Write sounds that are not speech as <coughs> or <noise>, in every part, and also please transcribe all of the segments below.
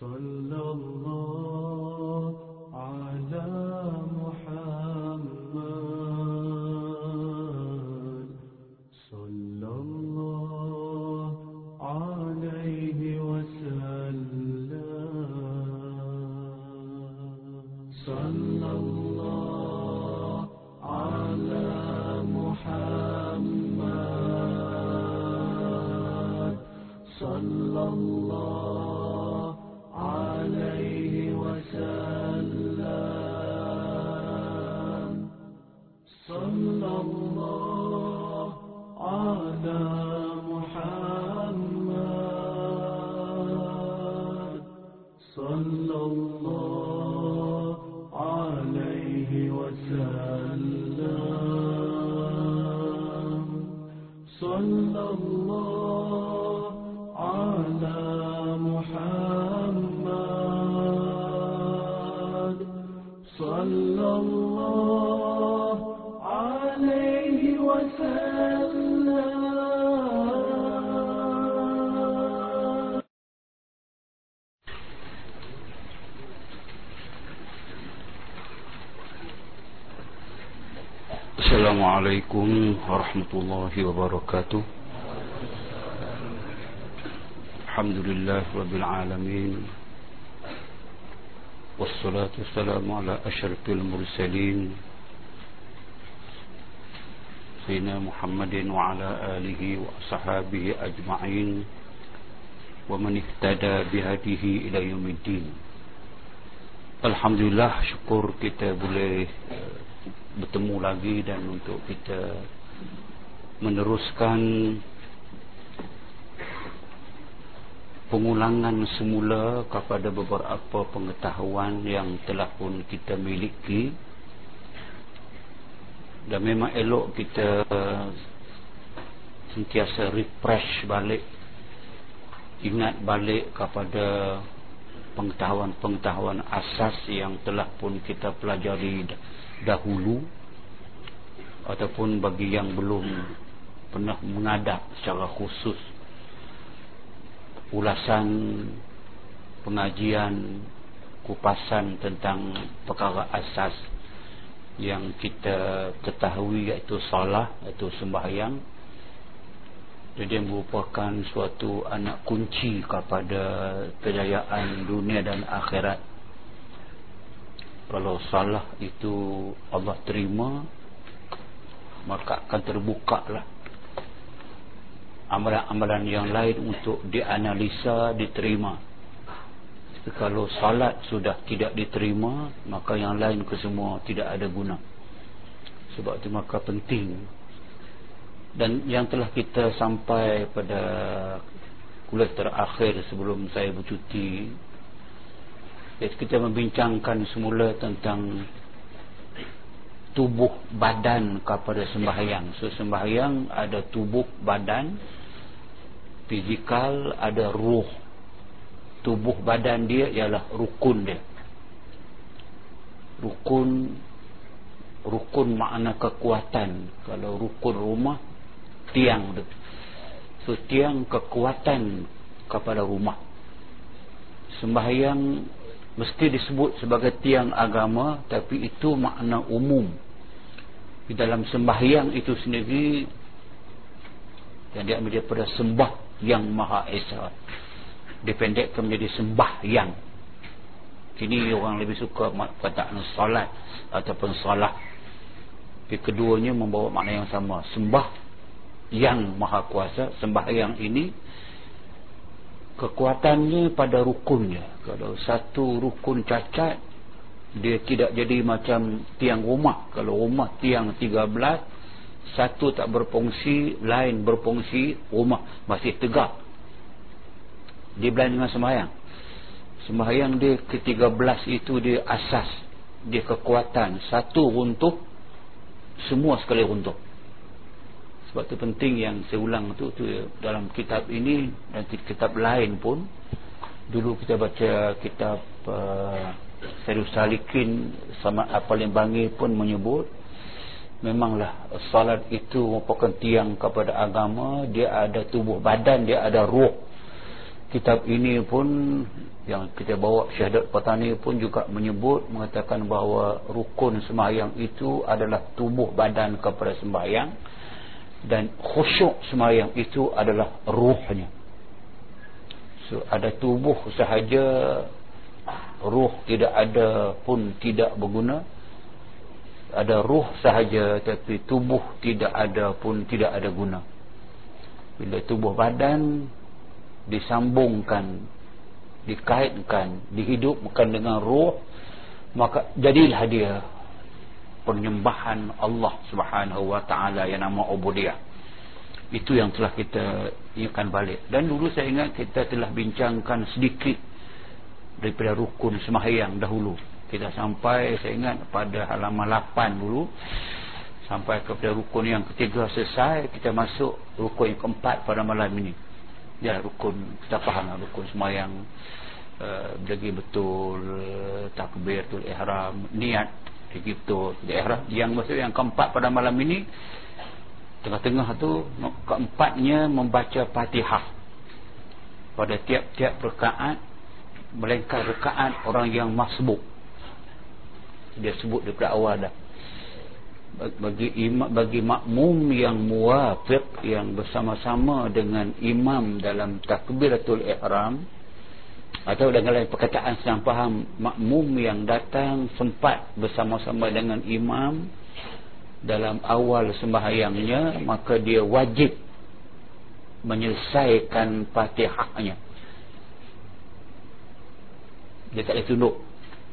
صلى الله ورحمة الله وبركاته الحمد لله رب العالمين والصلاة والسلام على أشرف المرسلين سيدنا محمد وعلى آله وأصحابه أجمعين ومن اهتدى بهديه إلى يوم الدين Alhamdulillah syukur kita boleh eh, bertemu lagi dan untuk kita meneruskan pengulangan semula kepada beberapa pengetahuan yang telah pun kita miliki. Dan memang elok kita sentiasa refresh balik ingat balik kepada pengetahuan-pengetahuan asas yang telah pun kita pelajari dahulu ataupun bagi yang belum pernah mengadap secara khusus. Ulasan pengajian kupasan tentang perkara asas yang kita ketahui iaitu salah iaitu sembahyang. Jadi merupakan suatu anak kunci kepada kejayaan dunia dan akhirat. Kalau salah itu Allah terima maka akan terbuka lah amalan-amalan yang lain untuk dianalisa diterima. Kalau salat sudah tidak diterima maka yang lain kesemua tidak ada guna. Sebab itu maka penting. Dan yang telah kita sampai pada kuliah terakhir sebelum saya bercuti iaitu kita membincangkan semula tentang tubuh badan kepada sembahyang. So sembahyang ada tubuh badan fizikal ada ruh. Tubuh badan dia ialah rukun dia. Rukun rukun makna kekuatan. Kalau rukun rumah tiang tu so tiang kekuatan kepada rumah. Sembahyang mesti disebut sebagai tiang agama tapi itu makna umum. Di dalam sembahyang itu sendiri yang diambil daripada sembah yang maha esa. Dipendekkan menjadi sembahyang. Kini orang lebih suka perkataan salat ataupun salah. Tapi keduanya membawa makna yang sama. Sembah yang maha kuasa sembahyang ini kekuatannya pada rukunnya. Kalau satu rukun cacat dia tidak jadi macam tiang rumah. Kalau rumah tiang 13 satu tak berfungsi lain berfungsi rumah masih tegak. Dia berlain dengan sembahyang. Sembahyang dia ke-13 itu dia asas dia kekuatan. Satu runtuh semua sekali runtuh. Sebab itu penting yang saya ulang tu, tu dalam kitab ini dan kitab lain pun. Dulu kita baca kitab uh, Syarif Salikin sama paling bangi pun menyebut memanglah salat itu merupakan tiang kepada agama dia ada tubuh badan dia ada ruh. Kitab ini pun yang kita bawa syahadat petani pun juga menyebut mengatakan bahawa rukun sembahyang itu adalah tubuh badan kepada sembahyang dan khusyuk sembahyang itu adalah ruhnya. So ada tubuh sahaja ruh tidak ada pun tidak berguna ada ruh sahaja tapi tubuh tidak ada pun tidak ada guna. Bila tubuh badan disambungkan dikaitkan dihidupkan dengan ruh maka jadilah dia penyembahan Allah Subhanahu wa taala yang nama ubudiyah. Itu yang telah kita ingatkan balik. Dan dulu saya ingat kita telah bincangkan sedikit daripada rukun sembahyang dahulu kita sampai saya ingat pada halaman 8 dulu. Sampai kepada rukun yang ketiga selesai kita masuk rukun yang keempat pada malam ini. Ya rukun kita faham lah rukun semayang uh, lagi betul takbir tul ihram niat lagi betul. Ihram yang maksud yang keempat pada malam ini tengah-tengah tu keempatnya membaca fatihah. Pada tiap-tiap rekaat melainkan rekaat orang yang masbuk dia sebut daripada awal dah. Bagi imam bagi makmum yang muwafiq yang bersama-sama dengan imam dalam takbiratul ihram atau dengan lain perkataan senang faham makmum yang datang sempat bersama-sama dengan imam dalam awal sembahyangnya maka dia wajib menyelesaikan fatihahnya. Dia tak boleh tunduk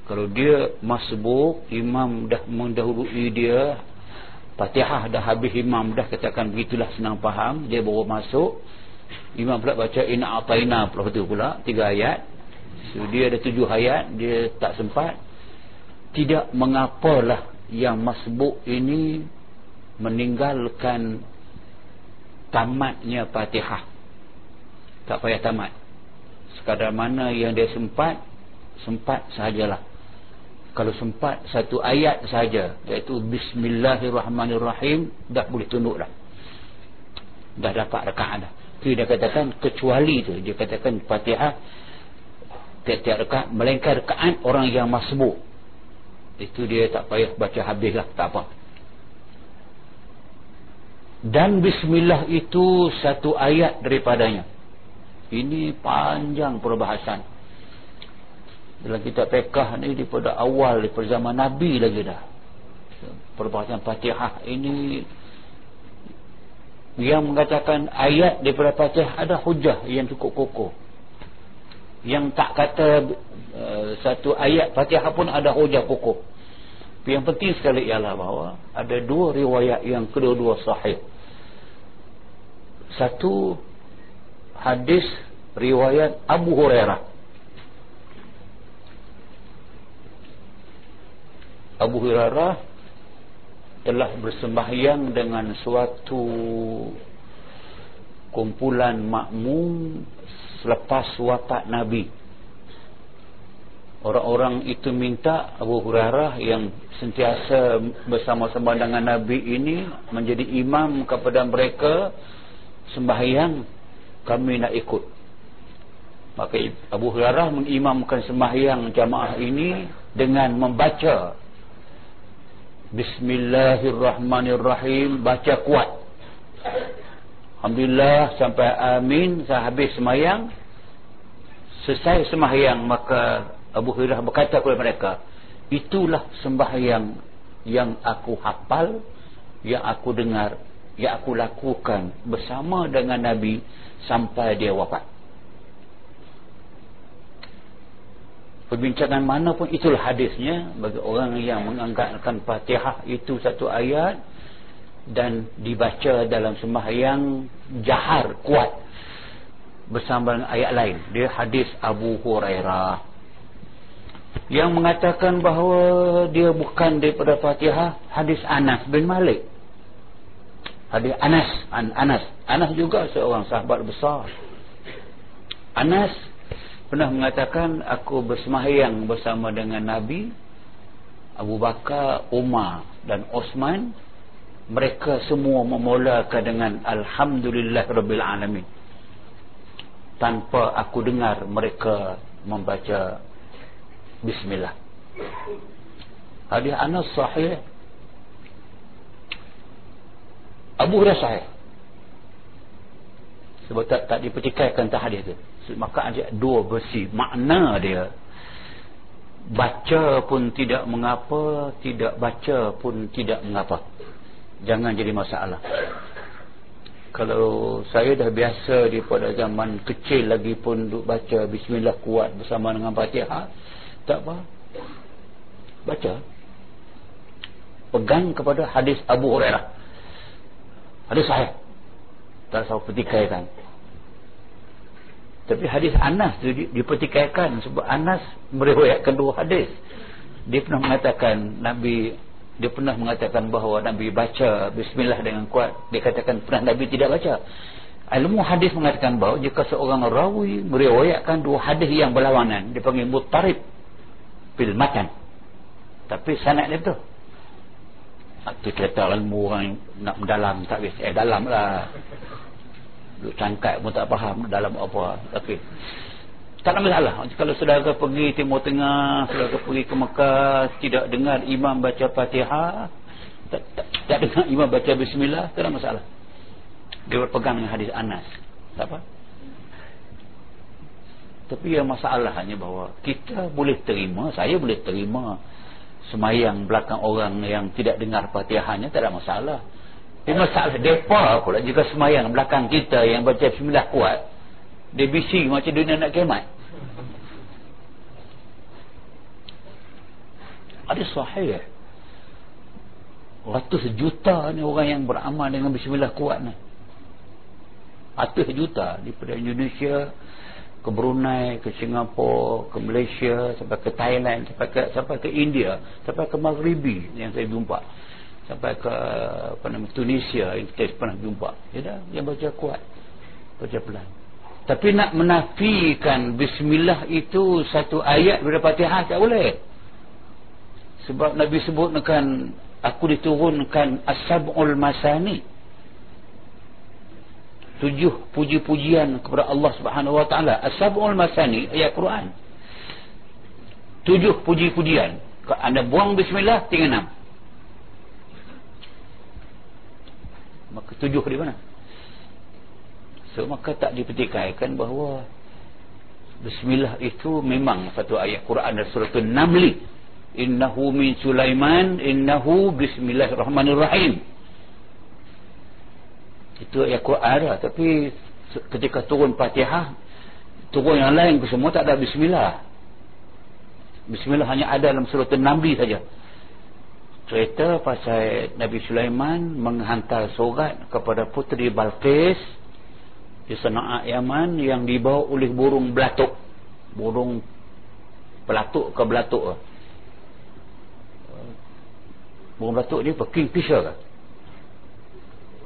kalau dia masbuk imam dah mendahului dia Fatihah dah habis imam dah katakan begitulah senang faham dia baru masuk. Imam pula baca inna ataina pula betul pula tiga ayat. So, dia ada tujuh ayat dia tak sempat. Tidak mengapalah yang masbuk ini meninggalkan tamatnya fatihah. Tak payah tamat. Sekadar mana yang dia sempat sempat sahajalah kalau sempat satu ayat saja iaitu bismillahirrahmanirrahim dah boleh tunduk dah. Dah dapat rakaat dah. Itu dia katakan kecuali tu dia katakan fatihah tiap-tiap rakaat melainkan rakaat orang yang masbuk. Itu dia tak payah baca habis lah tak apa. Dan bismillah itu satu ayat daripadanya. Ini panjang perbahasan dalam kitab pekah ni daripada awal daripada zaman Nabi lagi dah. Perbahasan fatihah ini yang mengatakan ayat daripada fatihah ada hujah yang cukup kokoh. Yang tak kata uh, satu ayat fatihah pun ada hujah kokoh. Yang penting sekali ialah bahawa ada dua riwayat yang kedua-dua sahih. Satu hadis riwayat Abu Hurairah Abu Hurairah telah bersembahyang dengan suatu kumpulan makmum selepas wafat Nabi. Orang-orang itu minta Abu Hurairah yang sentiasa bersama-sama dengan Nabi ini menjadi imam kepada mereka sembahyang kami nak ikut. Maka Abu Hurairah mengimamkan sembahyang jamaah ini dengan membaca Bismillahirrahmanirrahim. Baca kuat. Alhamdulillah sampai amin. Saya habis semayang. Selesai semayang maka Abu Hurairah berkata kepada mereka itulah sembahyang yang aku hafal yang aku dengar yang aku lakukan bersama dengan Nabi sampai dia wafat perbincangan mana pun itulah hadisnya. Bagi orang yang menganggapkan fatihah itu satu ayat dan dibaca dalam sembahyang jahar kuat. Bersama dengan ayat lain. Dia hadis Abu Hurairah. Yang mengatakan bahawa dia bukan daripada fatihah hadis Anas bin Malik. Hadis Anas An Anas. Anas juga seorang sahabat besar. Anas pernah mengatakan aku bersemayang bersama dengan Nabi Abu Bakar, Umar dan Osman. Mereka semua memulakan dengan Alhamdulillah Rabbil Alamin. Tanpa aku dengar mereka membaca bismillah. Hadis Anas sahih. Abu Hurairah sahih. Sebab tak, tak dipertikaikan tak hadis tu maka ada dua versi makna dia baca pun tidak mengapa tidak baca pun tidak mengapa. Jangan jadi masalah. Kalau saya dah biasa di pada zaman kecil lagi pun duk baca bismillah kuat bersama dengan Fatihah tak apa. Baca. Pegang kepada hadis Abu Hurairah. Hadis sahih. Tak usah pertikaikan tapi hadis Anas tu dipertikaikan sebab Anas meriwayatkan dua hadis. Dia pernah mengatakan Nabi dia pernah mengatakan bahawa Nabi baca bismillah dengan kuat. Dia katakan pernah Nabi tidak baca? Ilmu hadis mengatakan bahawa jika seorang rawi meriwayatkan dua hadis yang berlawanan dipanggil mutarib bil matan. Tapi sanad dia tu itu kata ilmu orang nak mendalam tak bisa eh dalam lah duk cangkat pun tak faham dalam apa. Tapi tak ada masalah. Kalau saudara pergi timur tengah saudara pergi ke Mekah tidak dengar imam baca fatihah tak, tak, tak dengar <laughs> imam baca bismillah tak ada masalah. Dia berpegang dengan hadis Anas. Tak apa. Tapi yang masalahnya bahawa kita boleh terima saya boleh terima semayang belakang orang yang tidak dengar fatihahnya tak ada masalah tapi masalah mereka pula jika semayang belakang kita yang baca bismillah kuat. Dia bising macam dunia nak kemat ada sahih ratus juta ni orang yang beramal dengan bismillah kuat ni. Ratus juta daripada Indonesia ke Brunei, ke Singapura, ke Malaysia, sampai ke Thailand, sampai ke sampai ke India, sampai ke Maghribi yang saya jumpa. Sampai ke apa nama Tunisia yang kita pernah jumpa. Ya dah, yang baca kuat. Baca pelan. Tapi nak menafikan bismillah itu satu ayat daripada Fatihah tak boleh. Sebab Nabi sebutkan aku diturunkan as-sab'ul masani tujuh puji-pujian kepada Allah Subhanahu wa taala as-sab'ul masani ayat Quran tujuh puji-pujian kalau anda buang bismillah tinggal enam maka tujuh di mana? So maka tak dipertikaikan bahawa bismillah itu memang satu ayat Quran dan surah An-Naml. Innahu min Sulaiman innahu bismillahirrahmanirrahim. Itu ayat Quran lah. Tapi ketika turun Fatihah turun yang lain semua tak ada bismillah. Bismillah hanya ada dalam surah An-Naml saja cerita pasal Nabi Sulaiman menghantar surat kepada puteri Balqis di Sana'a Yaman yang dibawa oleh burung belatuk burung pelatuk ke belatuk burung belatuk ni? Kingfisher ke?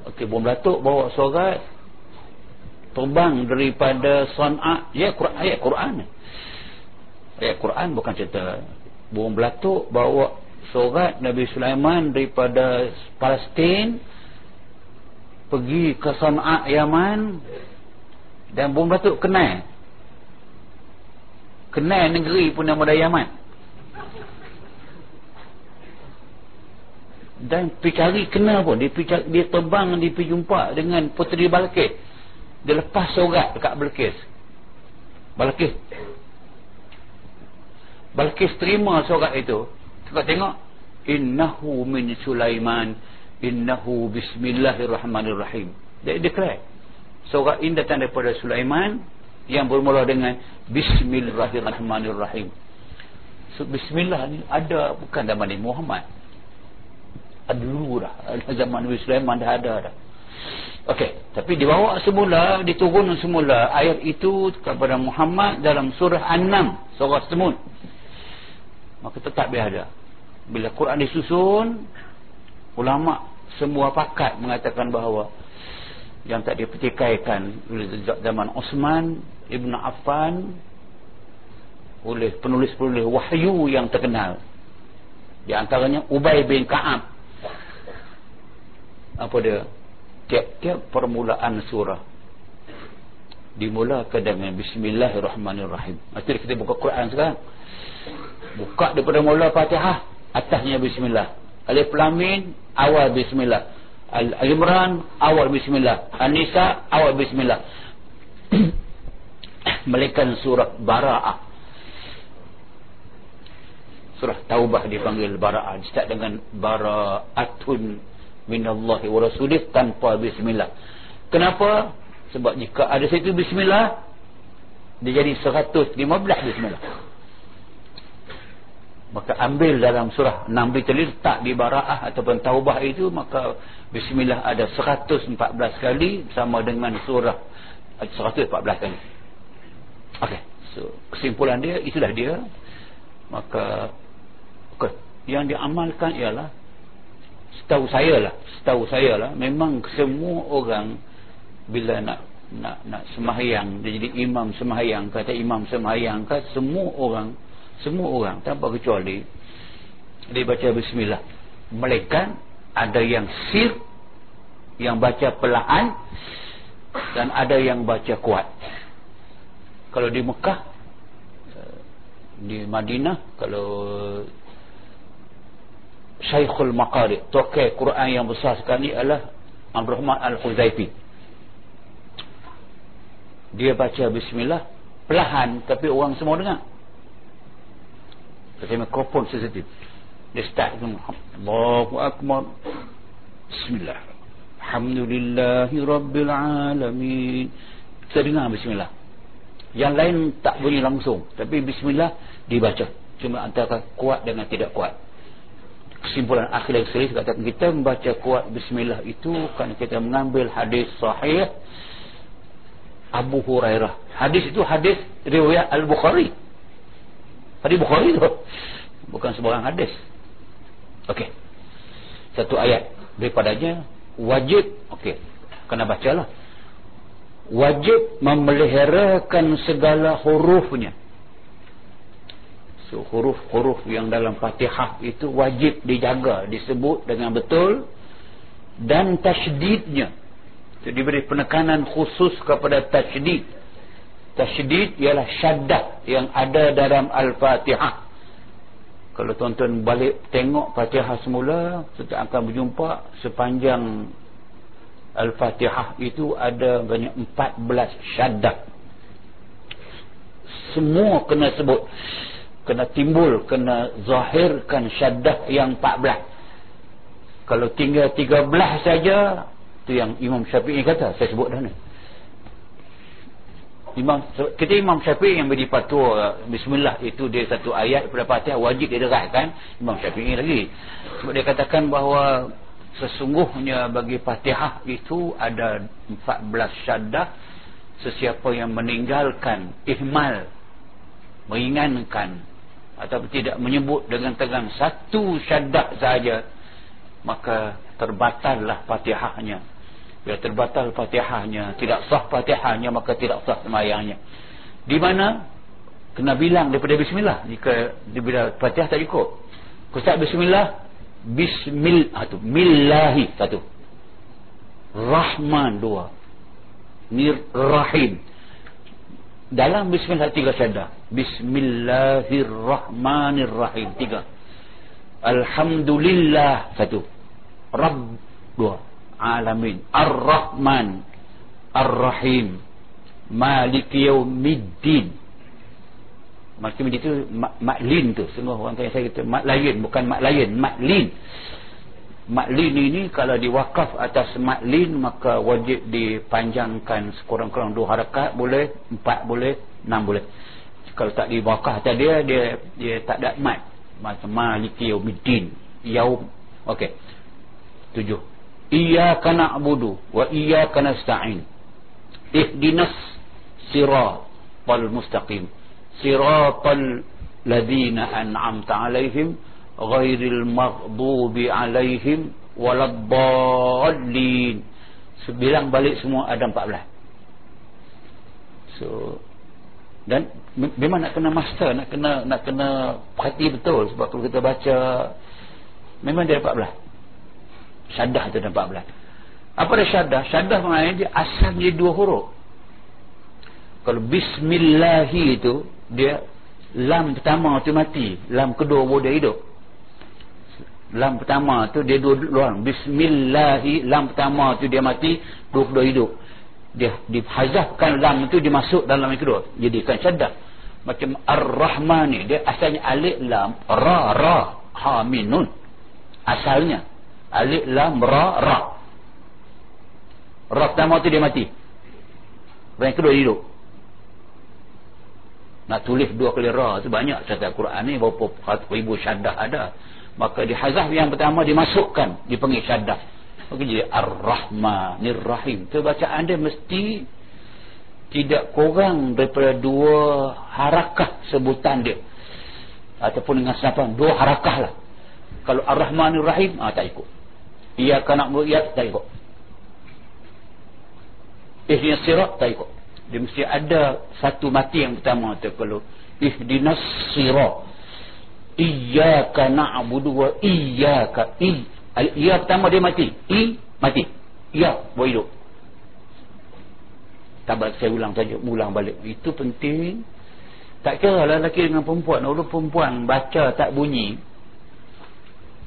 Okey, bom Datuk bawa surat terbang daripada San'a, ya Quran, ayat Quran. Ayat Quran bukan cerita bom Datuk bawa surat Nabi Sulaiman daripada Palestin pergi ke San'a Yaman dan bom Datuk kenal. Kenal negeri pun nama dia Yaman. dan pergi cari kena pun dia, pergi, dia terbang dia pergi jumpa dengan puteri Balkis dia lepas surat dekat Balkis Balkis Balkis terima surat itu kita tengok innahu min Sulaiman innahu bismillahirrahmanirrahim. Dia declare surat ini datang daripada Sulaiman yang bermula dengan bismillahirrahmanirrahim. So, bismillah ni ada bukan zaman ni Muhammad. Dulu dah. Zaman Nabi Sulaiman dah ada dah. Okey, tapi dibawa semula, diturun semula ayat itu kepada Muhammad dalam surah An-Nam, surah Semut. Maka tetap dia ada. Bila Quran disusun, ulama semua pakat mengatakan bahawa yang tak dipertikaikan oleh zaman Osman Ibn Affan oleh penulis-penulis wahyu yang terkenal. Di antaranya Ubay bin Ka'ab. Apa dia? Tiap-tiap permulaan surah dimulakan dengan bismillahirrahmanirrahim. Macam kita buka Quran sekarang. Buka daripada mula Fatihah atasnya bismillah. Alif lam mim awal bismillah. Al-imran awal bismillah. An-nisa awal bismillah. <coughs> Melekan surah baraah surah taubah dipanggil bara'ah start dengan bara'atun minallahi wa rasulih tanpa bismillah. Kenapa? Sebab jika ada satu bismillah dia jadi 115 bismillah maka ambil dalam surah 6 tadi letak di bara'ah ataupun taubah itu maka bismillah ada 114 kali sama dengan surah 114 kali. Ok so kesimpulan dia itulah dia. Maka yang diamalkan ialah setahu saya lah setahu saya lah memang semua orang bila nak nak nak semahyang dia jadi imam semahyang kata imam semahyang kata semua orang semua orang tanpa kecuali dia baca bismillah. Melainkan ada yang sir yang baca perlahan dan ada yang baca kuat. Kalau di Mekah eh, di Madinah kalau Syekhul Maqari tokoh Quran yang besar sekali adalah Abdul Rahman Al-Huzaifi dia baca bismillah perlahan tapi orang semua dengar pakai mikrofon sensitif. Dia start Allahu Akbar. Bismillah. Alhamdulillahi Rabbil Alamin. Kita dengar bismillah. Yang lain tak bunyi langsung. Tapi bismillah dibaca. Cuma antara kuat dengan tidak kuat. Kesimpulan akhir yang serius katakan kita membaca kuat bismillah itu kerana kita mengambil hadis sahih Abu Hurairah. Hadis itu hadis riwayat Al-Bukhari hadis Bukhari itu bukan sebarang hadis. Ok satu ayat daripadanya wajib ok kena bacalah. Wajib memeliharakan segala hurufnya. So huruf-huruf yang dalam Fatihah itu wajib dijaga, disebut dengan betul dan tasydidnya. So, diberi penekanan khusus kepada tasydid. Tasydid ialah syaddah yang ada dalam Al-Fatihah. Kalau tuan-tuan balik tengok Fatihah semula, kita akan berjumpa sepanjang Al-Fatihah itu ada banyak 14 syaddah. Semua kena sebut kena timbul kena zahirkan syaddah yang 14 kalau tinggal 13 saja tu yang Imam Syafi'i kata saya sebut dah ni Imam, kita Imam Syafi'i yang beri patua Bismillah itu dia satu ayat pada Fatihah wajib dia derahkan Imam Syafi'i lagi. Sebab dia katakan bahawa sesungguhnya bagi Fatihah itu ada 14 syaddah sesiapa yang meninggalkan ihmal menginginkan atau tidak menyebut dengan tegang satu syadat saja maka terbatallah fatihahnya bila terbatal fatihahnya tidak sah fatihahnya maka tidak sah semayangnya. Di mana? Kena bilang daripada bismillah. Jika bila fatihah tak cukup. Kusat bismillah? Bismillah satu millahi satu rahman dua. Nir rahim. Dalam bismillah tiga syadah bismillahirrahmanirrahim tiga. Alhamdulillah satu. Rabb dua alamin. Arrahman. Arrahim. Maliki yaumiddin. Maliki Yaumiddin itu maklin tu. Semua orang tanya saya kata maklayin bukan maklayin maklin. Maklin ini kalau diwakaf atas maklin maka wajib dipanjangkan sekurang-kurang dua harakat boleh empat boleh enam boleh. Kalau tak diwakaf atas dia dia dia tak ada mat. Maliki yaumiddin. Yaum. Okey. Tujuh iyyaka na'budu wa iyyaka nasta'in. Ihdinas siratal mustaqim. Siratal ladzina an'amta 'alaihim ghairil maghdubi alaihim waladdallin. Sebilang balik semua ada 14 so dan memang nak kena master nak kena nak kena perhati betul sebab kalau kita baca memang dia 14 syadah tu ada 14 apa dia syadah? Syadah maknanya dia asal dia dua huruf. Kalau bismillahi itu dia lam pertama tu mati. Lam kedua baru dia hidup. Lam pertama tu dia dua luang bismillahi lam pertama tu dia mati dua kedua hidup. Dia dihazafkan lam itu dimasuk dalam yang kedua. Jadikan syaddah macam ar-rahman ni dia asalnya alif lam ra ra ha min nun. Asalnya alif lam ra ra. Ra pertama tu dia mati. Yang kedua hidup. Nak tulis dua kali ra tu banyak cerita Quran ni. Berapa ribu syaddah ada. Maka di hazaf yang pertama dimasukkan dipanggil syaddah maka jadi ar-rahmanir rahim tu bacaan dia mesti tidak kurang daripada dua harakah sebutan dia. Ataupun dengan senapan dua harakah lah. Kalau ar-rahmanir rahim ah, tak ikut ia ia tak ikut. Ihdinas sirat tak ikut. Dia mesti ada satu mati yang pertama tu kalau ihdinas sirat iyyaka na'budu wa iyyaka i ya pertama dia mati. I mati. Ya boleh hidup. Tabat saya ulang saja ulang balik. Itu penting. Tak kira lah lelaki dengan perempuan. Kalau perempuan baca tak bunyi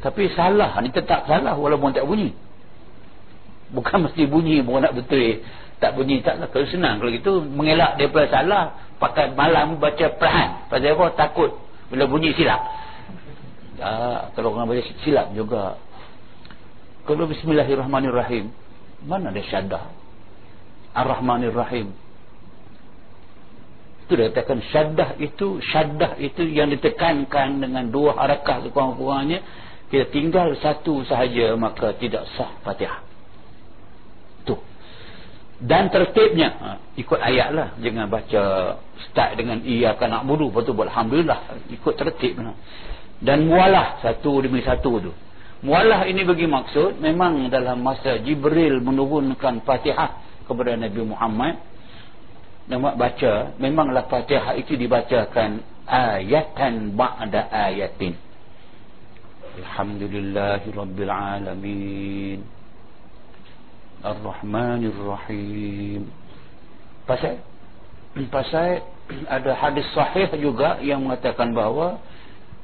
tapi salah. Ni tetap salah walaupun tak bunyi. Bukan <laughs> mesti bunyi bukan nak betul. Tak bunyi tak lah kalau senang kalau gitu mengelak daripada salah pakai malam baca perlahan pasal apa? Takut. Bila bunyi silap. Tak kalau orang baca silap juga. Kalau bismillahirrahmanirrahim mana ada syaddah ar-rahmanirrahim. Itu dia katakan syaddah itu syaddah itu yang ditekankan dengan dua harakah sekurang-kurangnya kita tinggal satu sahaja maka tidak sah fatihah. Dan tertibnya ha, ikut ayat lah. Jangan baca start dengan iya kan nak budu lepas tu buat Alhamdulillah. Ikut tertib. Dan mualah satu demi satu tu. Mualah ini bagi maksud memang dalam masa Jibril menurunkan fatihah kepada Nabi Muhammad nama baca memanglah fatihah itu dibacakan ayatan ba'da ayatin Alhamdulillahirrabbilalamin Ar-Rahmanir Rahim. Pasal pasal ada hadis sahih juga yang mengatakan bahawa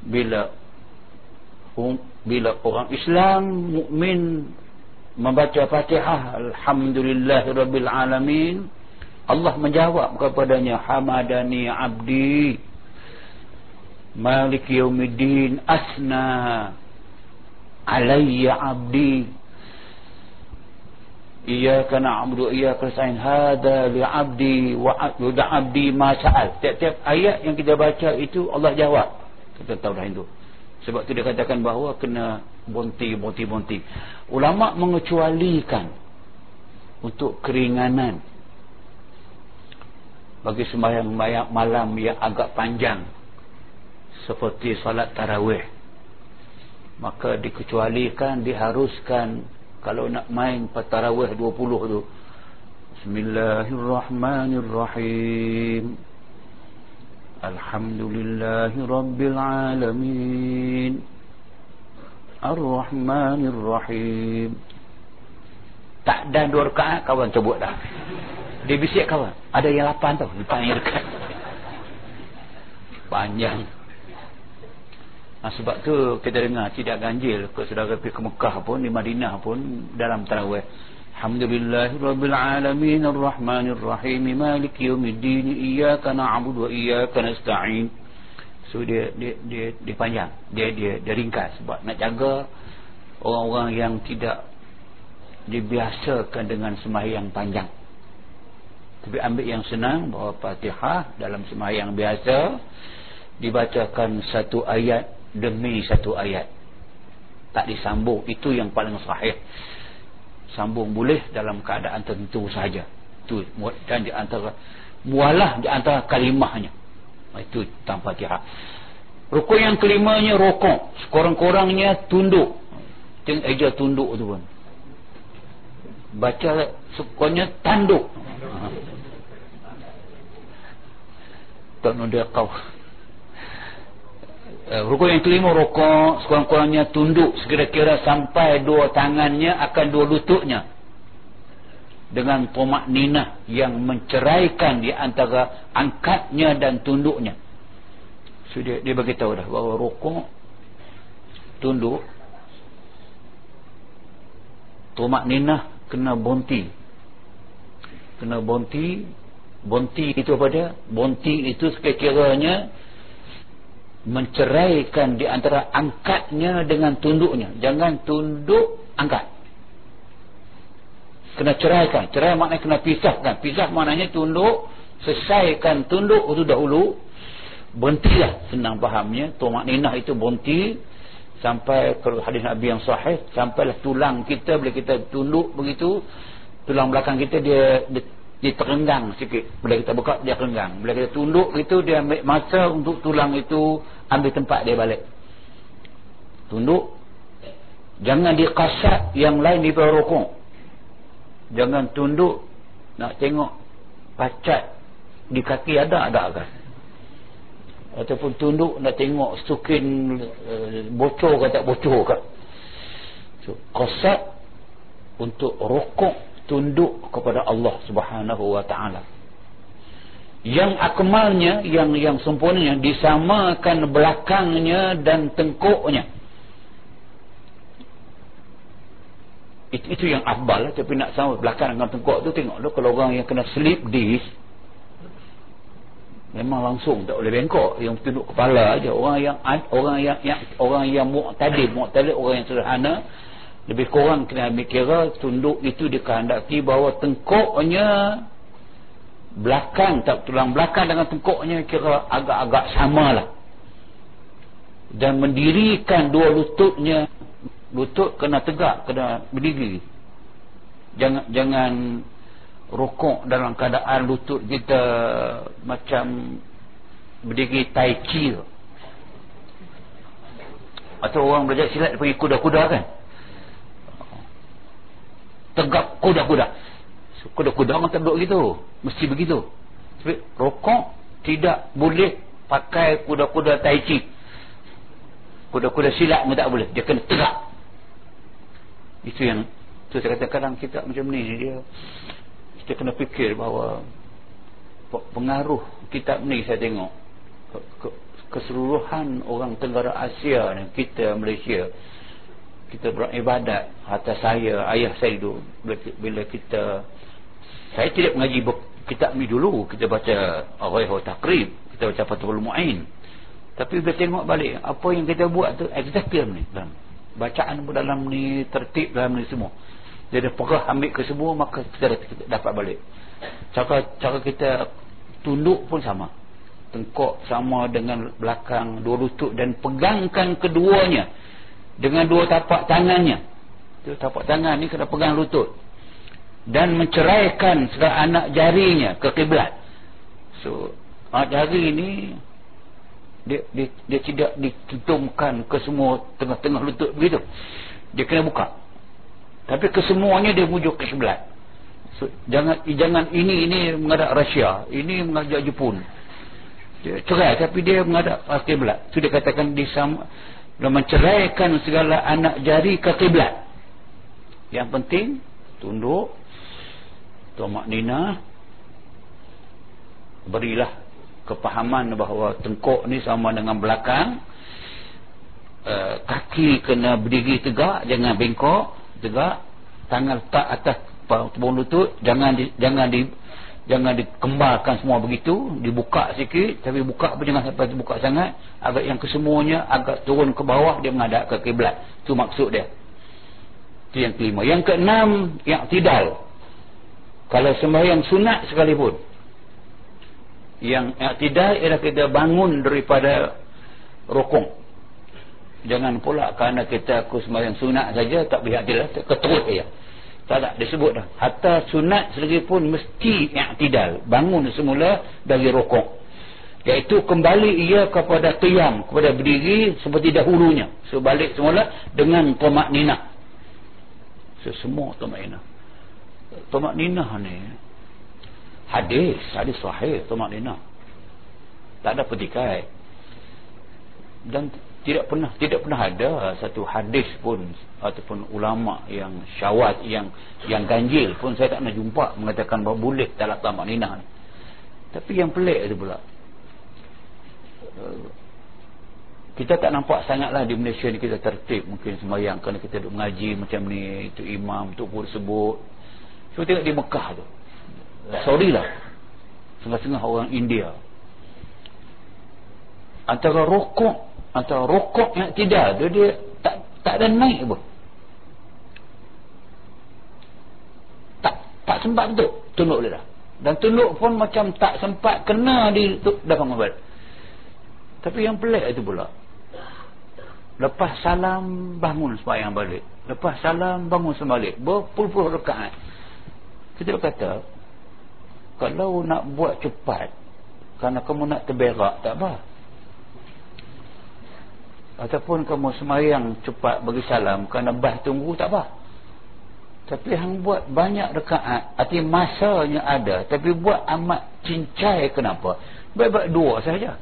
bila um, bila orang Islam mukmin membaca Fatihah alhamdulillahirabbil alamin Allah menjawab kepadanya hamadani abdi malik yaumiddin asna alayya abdi Iyyaka na'budu wa iyyaka nasta'in hadza li'abdi wa 'abdi ma sa'al. Tiap-tiap ayat yang kita baca itu Allah jawab. Kita tahu dah itu. Sebab tu dia katakan bahawa kena bonti bonti bonti. Ulama mengecualikan untuk keringanan bagi sembahyang malam yang agak panjang seperti salat tarawih. Maka dikecualikan diharuskan. Kalau nak main patarawih 20 tu. Bismillahirrahmanirrahim. Alhamdulillahirrabbilalamin. Ar-Rahmanirrahim. Tak dan dua rekaat kawan sebut dah. Dia bisik kawan. Ada yang lapan tau dekat. Panjang Ha, sebab tu kita dengar tidak ganjil ke saudara pergi ke Mekah pun di Madinah pun dalam tarawih. Alhamdulillahirabbil alamin arrahmanir rahim maliki yaumiddin iyyaka na'budu wa iyyaka nasta'in. So dia dia dia dia panjang. Dia dia dia ringkas sebab nak jaga orang-orang yang tidak dibiasakan dengan sembahyang panjang. Tapi ambil yang senang bahawa Fatihah dalam sembahyang biasa dibacakan satu ayat demi satu ayat. Tak disambung. Itu yang paling sahih. Sambung boleh dalam keadaan tertentu saja itu dan di antara mualah di antara kalimahnya. Itu tanpa tiha rukun yang kelimanya rokok. Sekurang-kurangnya tunduk. Tengok eja tunduk tu pun. Baca sekurangnya tanduk. Tak dia kau rukun yang kelima rukun. Sekurang-kurangnya tunduk sekira-kira sampai dua tangannya akan dua lututnya. Dengan tomak ninah yang menceraikan di antara angkatnya dan tunduknya. So dia, dia beritahu dah bahawa rokok tunduk tomak ninah kena bonti. Kena bonti bonti itu apa dia? Bonti itu sekiranya menceraikan di antara angkatnya dengan tunduknya. Jangan tunduk angkat. Kena ceraikan. Cerai maknanya kena pisahkan. Pisah maknanya tunduk. Selesaikan tunduk itu dahulu. Berhentilah. Senang fahamnya. Tomak ninah itu berhenti. Sampai ke hadis Nabi yang sahih. Sampailah tulang kita bila kita tunduk begitu tulang belakang kita dia, dia dia terenggang sikit. Bila kita buka dia terenggang. Bila kita tunduk itu dia ambil masa untuk tulang itu ambil tempat dia balik. Tunduk. Jangan dikasat yang lain di bawah jangan tunduk nak tengok pacat di kaki ada ada kan ataupun tunduk nak tengok stukin uh, bocor ke tak bocor ke? So, kasat untuk rokok tunduk kepada Allah Subhanahu wa taala. Yang akmalnya, yang yang sempurnanya disamakan belakangnya dan tengkuknya. Itu, itu yang afdal tapi nak sama belakang dengan tengkuk tu tengok lu kalau orang yang kena sleep disc memang langsung tak boleh bengkok yang tunduk kepala aja orang yang orang yang, yang orang yang mu'tadil mu'tadil orang yang sederhana lebih kurang kena ambil kira tunduk itu dikehendaki bahawa tengkuknya belakang tak tulang belakang dengan tengkuknya kira agak-agak samalah. Dan mendirikan dua lututnya lutut kena tegak kena berdiri. Jangan jangan rokok dalam keadaan lutut kita macam berdiri tai chi. Atau orang belajar silat pergi kuda-kuda kan tegak kuda-kuda. Kuda-kuda orang tak duduk gitu. Mesti begitu. Tapi rokok tidak boleh pakai kuda-kuda tai chi. Kuda-kuda silat pun tak boleh. Dia kena tegak. Itu yang tu saya kata kadang kita macam ni dia kita kena fikir bahawa pengaruh kitab ni saya tengok. Keseluruhan orang Tenggara Asia ni kita Malaysia kita beribadat atas saya ayah saya dulu. Bila kita saya tidak mengaji kitab ni dulu. Kita baca Raihu Takrib kita baca Fathul Mu'in. Tapi bila tengok balik apa yang kita buat tu exactly ni bacaan pun dalam ni tertib dalam ni semua. Jadi perah ambil ke semua maka kita dapat balik. Cara, cara kita tunduk pun sama. Tengkok sama dengan belakang dua lutut dan pegangkan keduanya dengan dua tapak tangannya. Tu tapak tangan ni kena pegang lutut. Dan menceraikan segala anak jarinya ke kiblat. So anak jari ni dia, dia, dia tidak ditentumkan ke semua tengah-tengah lutut begitu. Dia kena buka. Tapi kesemuanya dia mujuk ke kiblat. So, jangan jangan ini ini menghadap Rusia ini menghadap Jepun. Dia cerai tapi dia menghadap kiblat. Tu dia katakan di sama dan menceraikan segala anak jari ke kiblat. Yang penting tunduk tomak nina berilah kepahaman bahawa tengkuk ni sama dengan belakang. Uh, kaki kena berdiri tegak jangan bengkok tegak. Tangan letak atas tubuh lutut jangan di, jangan di jangan dikembarkan semua begitu dibuka sikit tapi buka pun jangan sampai dibuka sangat. Agak yang kesemuanya agak turun ke bawah dia menghadap ke kiblat. Itu maksud dia. Itu yang kelima. Yang keenam yang tidal kalau sembahyang sunat sekalipun. Yang tidak ialah kita bangun daripada rokong jangan pula kerana kita aku sembahyang sunat saja tak boleh adil keterut ya tak ada disebut dah. Hatta sunat selagi pun mesti i'tidal. Bangun semula dari rokok. Iaitu kembali ia kepada qiyam kepada berdiri seperti dahulunya. So, semula dengan tomak nina so, semua tomak nina tomak nina ni hadis hadis sahih tomak nina tak ada petikai. Dan tidak pernah tidak pernah ada satu hadis pun ataupun ulama yang syawat yang yang ganjil pun saya tak pernah jumpa mengatakan bahawa boleh dalam tamak nina tapi yang pelik itu pula kita tak nampak sangatlah di Malaysia ni kita tertib mungkin semayang kerana kita duduk mengaji macam ni itu imam tu pun sebut. So tengok di Mekah tu. Sorry lah. Setengah-setengah orang India. Antara rokok antara rokok yang tidak dia, dia tak tak ada naik pun. Tak tak sempat betul tunduk dia dah. Dan tunduk pun macam tak sempat kena di dah bangun tapi yang pelik itu pula lepas salam bangun sembahyang balik lepas salam bangun sembalik berpuluh-puluh rekaat kita berkata kalau nak buat cepat kerana kamu nak terberak tak apa ataupun kamu semayang cepat bagi salam kerana bah tunggu tak apa tapi hang buat banyak rekaat arti masanya ada tapi buat amat cincai kenapa? Baik-baik dua sahaja.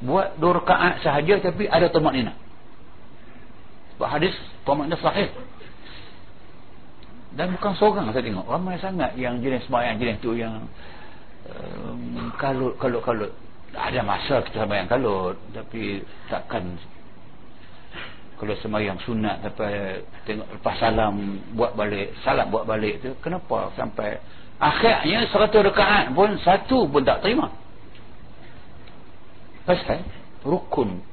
Buat dua rakaat sahaja tapi ada tomat nina sebab hadis tomat nina sahih. Dan bukan seorang saya tengok. Ramai sangat yang jenis semayang jenis tu yang um, kalut kalut kalut ada masa kita semayang kalut. Tapi takkan kalau semayang sunat sampai tengok lepas salam buat balik salam buat balik tu kenapa sampai akhirnya seratus rekaat pun satu pun tak terima? Pasal rukun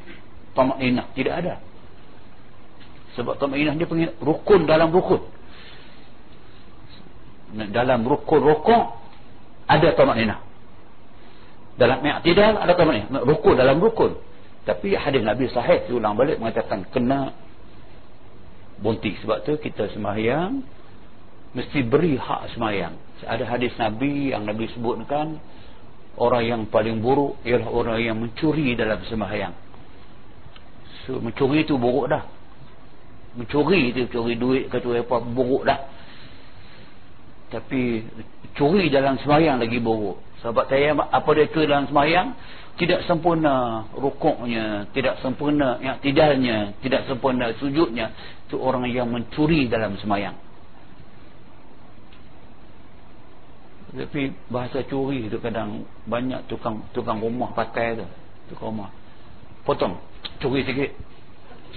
tamak tidak ada. Sebab tamak dia panggil rukun dalam rukun. Dalam rukun-rukun ada tamak dalam i'tidal ada tamak rukun dalam rukun. Tapi hadis Nabi sahih diulang balik mengatakan kena bunti sebab tu kita sembahyang mesti beri hak sembahyang ada hadis Nabi yang Nabi sebutkan orang yang paling buruk ialah orang yang mencuri dalam sembahyang so, mencuri itu buruk dah. Mencuri itu curi duit kata apa buruk dah. Tapi curi dalam sembahyang lagi buruk sebab saya apa dia curi dalam sembahyang tidak sempurna rukuknya tidak sempurna yang tidaknya tidak sempurna sujudnya. Itu orang yang mencuri dalam sembahyang tapi bahasa curi tu kadang banyak tukang tukang rumah pakai tu tukang rumah. Potong curi sikit.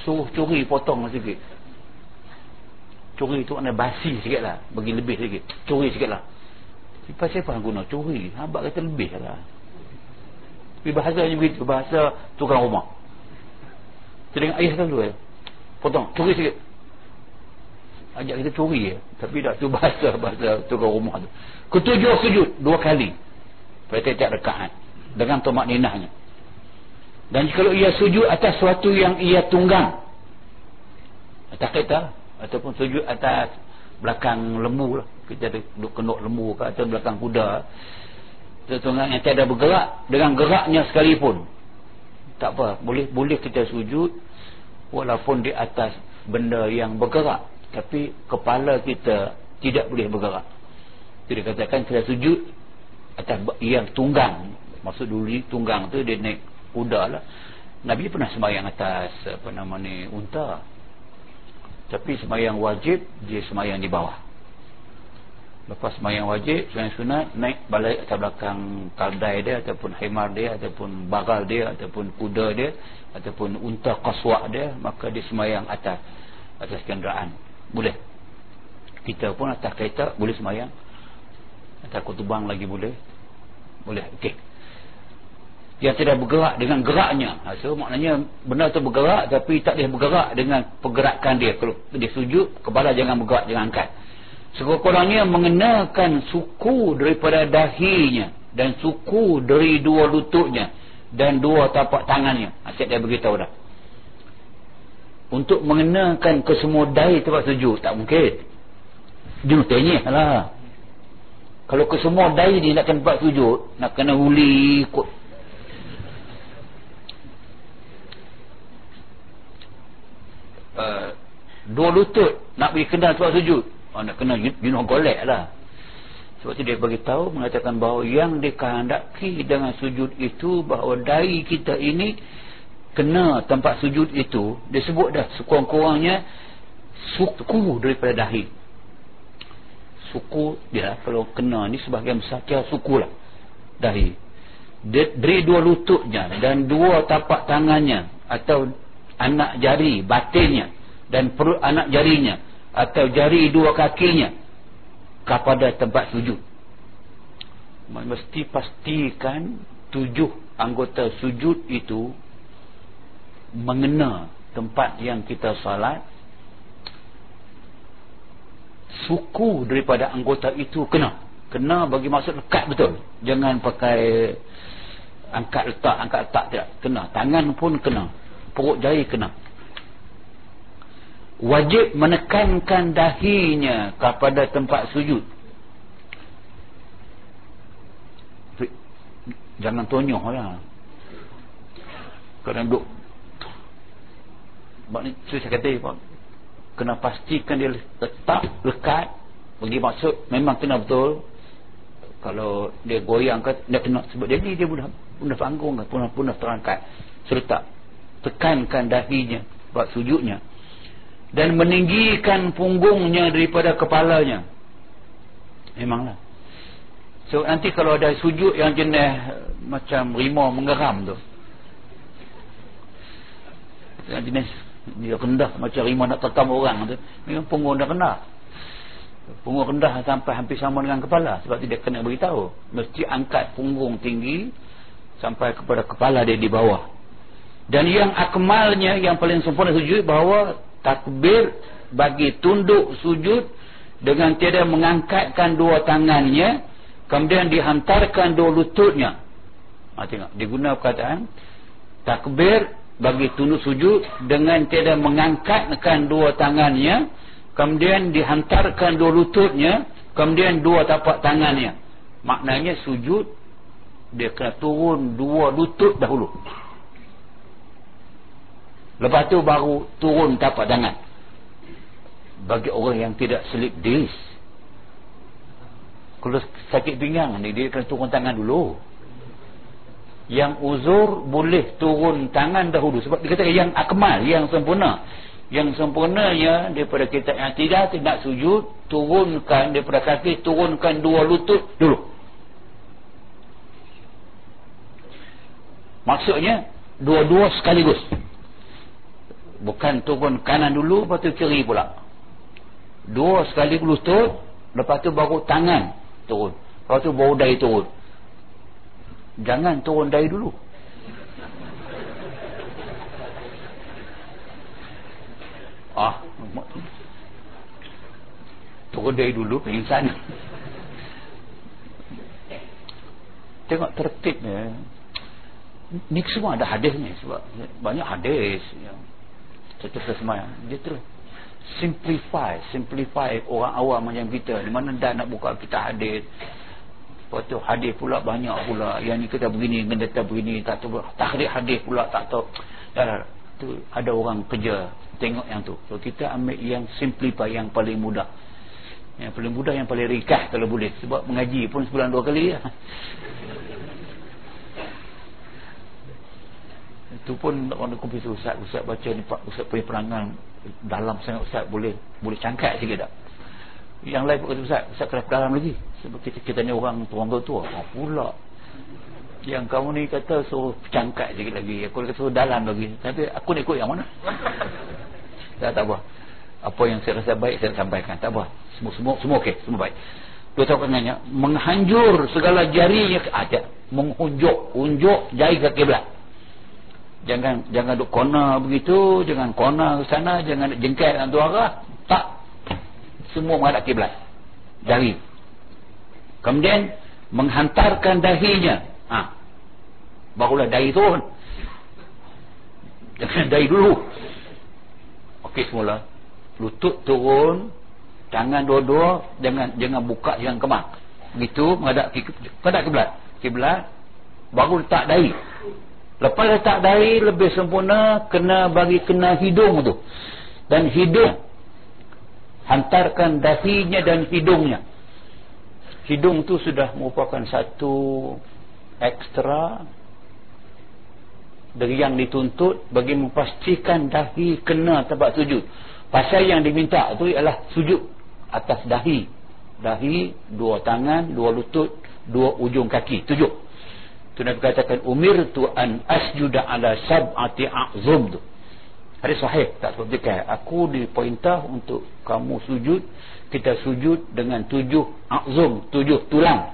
Suruh curi potong sikit. Curi tu ada basi sikit lah bagi lebih sikit. Curi sikit lah tapi siapa guna curi. Habak kata lebih lah. Tapi bahasanya begitu. Bahasa tukang rumah kita ayah kan dulu eh. Potong curi sikit. Ajak kita curi ya. tapi tak tu bahasa <laughs> bahasa tukang rumah tu. Ketujuh sujud. Dua kali. Pada tiap rekaat dengan tomak ninahnya. Dan kalau ia sujud atas sesuatu yang ia tunggang. Atas kereta. Ataupun sujud atas belakang lembu lah kita duduk kenuk lembu ke atau belakang kuda. Tunggang yang tiada bergerak dengan geraknya sekalipun. Tak apa boleh boleh kita sujud walaupun di atas benda yang bergerak. Tapi kepala kita tidak boleh bergerak. Jadi katakan kita sujud atas yang tunggang. Maksud dulu tunggang tu dia naik kuda lah. Nabi pernah semayang atas apa nama ni unta. Tapi semayang wajib dia semayang di bawah lepas semayang wajib semayang sunat naik balik atas belakang kaldai dia ataupun hemar dia ataupun bagal dia ataupun kuda dia ataupun unta kaswak dia maka dia semayang atas atas kenderaan. Boleh. Kita pun atas kereta boleh semayang atas kutubang lagi boleh. Boleh okey. Yang tidak bergerak dengan geraknya. Ha, so maknanya benda tu bergerak tapi tak boleh bergerak dengan pergerakan dia. Kalau dia sujud kepala jangan bergerak jangan angkat sekurang-kurangnya mengenakan suku daripada dahinya dan suku dari dua lututnya dan dua tapak tangannya. Asyik dia beritahu dah. Untuk mengenakan kesemua dai tempat sujud tak mungkin. Jenuh tenyih lah kalau kesemua dai ni nak tempat sujud nak kena uli ikut. Uh, dua lutut nak pergi kenal tempat sujud oh, nak kena jenuh golek lah. Sebab tu dia beritahu mengatakan bahawa yang dikehendaki dengan sujud itu bahawa dai kita ini kena tempat sujud itu dia sebut dah sekurang-kurangnya suku daripada dahi. Suku dia kalau kena ni sebahagian kira suku lah dahi. Dari dua lututnya dan dua tapak tangannya atau anak jari batinnya dan perut anak jarinya atau jari dua kakinya kepada tempat sujud. Mesti pastikan tujuh anggota sujud itu mengena tempat yang kita salat. Suku daripada anggota itu kena. Kena bagi maksud lekat betul. Jangan pakai angkat letak angkat letak tidak. Kena. Tangan pun kena. Perut jari kena wajib menekankan dahinya kepada tempat sujud. Jangan tonyoh lah. Kadang duduk ni saya kata kena pastikan dia letak lekat bagi maksud memang kena betul. Kalau dia goyang ke dia kena sebab ni dia pun punah panggung punah punah terangkat. Serta tekankan dahinya buat sujudnya dan meninggikan punggungnya daripada kepalanya. Memanglah. So nanti kalau ada sujud yang jenis macam rimau menggeram tu. Yang jenis dia rendah macam rimau nak tetam orang tu. Memang punggung dah rendah. Punggung rendah sampai hampir sama dengan kepala sebab dia kena beritahu. Mesti angkat punggung tinggi sampai kepada kepala dia di bawah. Dan yang akmalnya yang paling sempurna sujud bahawa takbir bagi tunduk sujud dengan tiada mengangkatkan dua tangannya kemudian dihantarkan dua lututnya. Ha, tengok digunakan perkataan takbir bagi tunduk sujud dengan tiada mengangkatkan dua tangannya kemudian dihantarkan dua lututnya kemudian dua tapak tangannya. Maknanya sujud dia kena turun dua lutut dahulu lepas tu baru turun tapak tangan. Bagi orang yang tidak selip dis kalau sakit pinggang ni dia kena turun tangan dulu. Yang uzur boleh turun tangan dahulu. Sebab dia kata yang akmal yang sempurna. Yang sempurnanya daripada kita yang tidak tidak sujud turunkan daripada kaki turunkan dua lutut dulu. Maksudnya dua-dua sekaligus bukan turun kanan dulu lepas tu kiri pula. Dua sekaligus lutut lepas tu baru tangan turun. Lepas tu baru dahi turun. Jangan turun dahi dulu. Ah turun dahi dulu pingsan tengok tertibnya. Ni semua ada hadis ni sebab banyak hadis yang cerita semayang. Dia terus simplify simplify orang awam macam kita. Di mana dah nak buka kita hadis lepas tu hadis pula banyak pula. Yang ni kita begini data begini tak tahu takhrik hadis pula tak tahu. Dah, tu ada orang kerja. Tengok yang tu. So kita ambil yang simplify yang paling mudah. Yang paling mudah yang paling ringkas kalau boleh. Sebab mengaji pun sebulan dua kali ya. Itu pun orang kumpul ustaz. Ustaz baca ni pak ustaz punya perangan dalam sangat ustaz boleh boleh cangkat sikit tak? Yang lain kata ustaz ustaz kena dalam lagi. Sebab kita, kita ni orang tuan tua oh, pula? Yang kamu ni kata suruh cangkat sikit lagi. Aku kata suruh dalam lagi. Tapi aku ni ikut yang mana? <laughs> Tak, tak apa. Apa yang saya rasa baik saya sampaikan. Tak apa. Semua semua semua okey semua baik. Dua tahu kenanya menghanjur segala jarinya ada. Menghunjuk unjuk jari ke kiblat jangan jangan duk kona begitu jangan kona ke sana jangan jengkel dengan arah. Tak. Semua menghadap kiblat. Jari. Kemudian menghantarkan dahinya. Ha. barulah dahi turun. Jangan dahi dulu. Okey semula. Lutut turun tangan dua-dua jangan jangan buka jangan kemak begitu menghadap kiblat. Kiblat baru letak dahi Lepas letak dahi lebih sempurna kena bagi kena hidung tu. Dan hidung hantarkan dahinya dan hidungnya. Hidung tu sudah merupakan satu ekstra dari yang dituntut bagi memastikan dahi kena tempat sujud pasal yang diminta tu ialah sujud atas dahi dahi dua tangan dua lutut dua ujung kaki tujuh tu Nabi katakan umir tu an asjuda ala sab'ati a'zum. Tu hadis sahih tak sebutkan aku diperintah untuk kamu sujud kita sujud dengan tujuh a'zum tujuh tulang.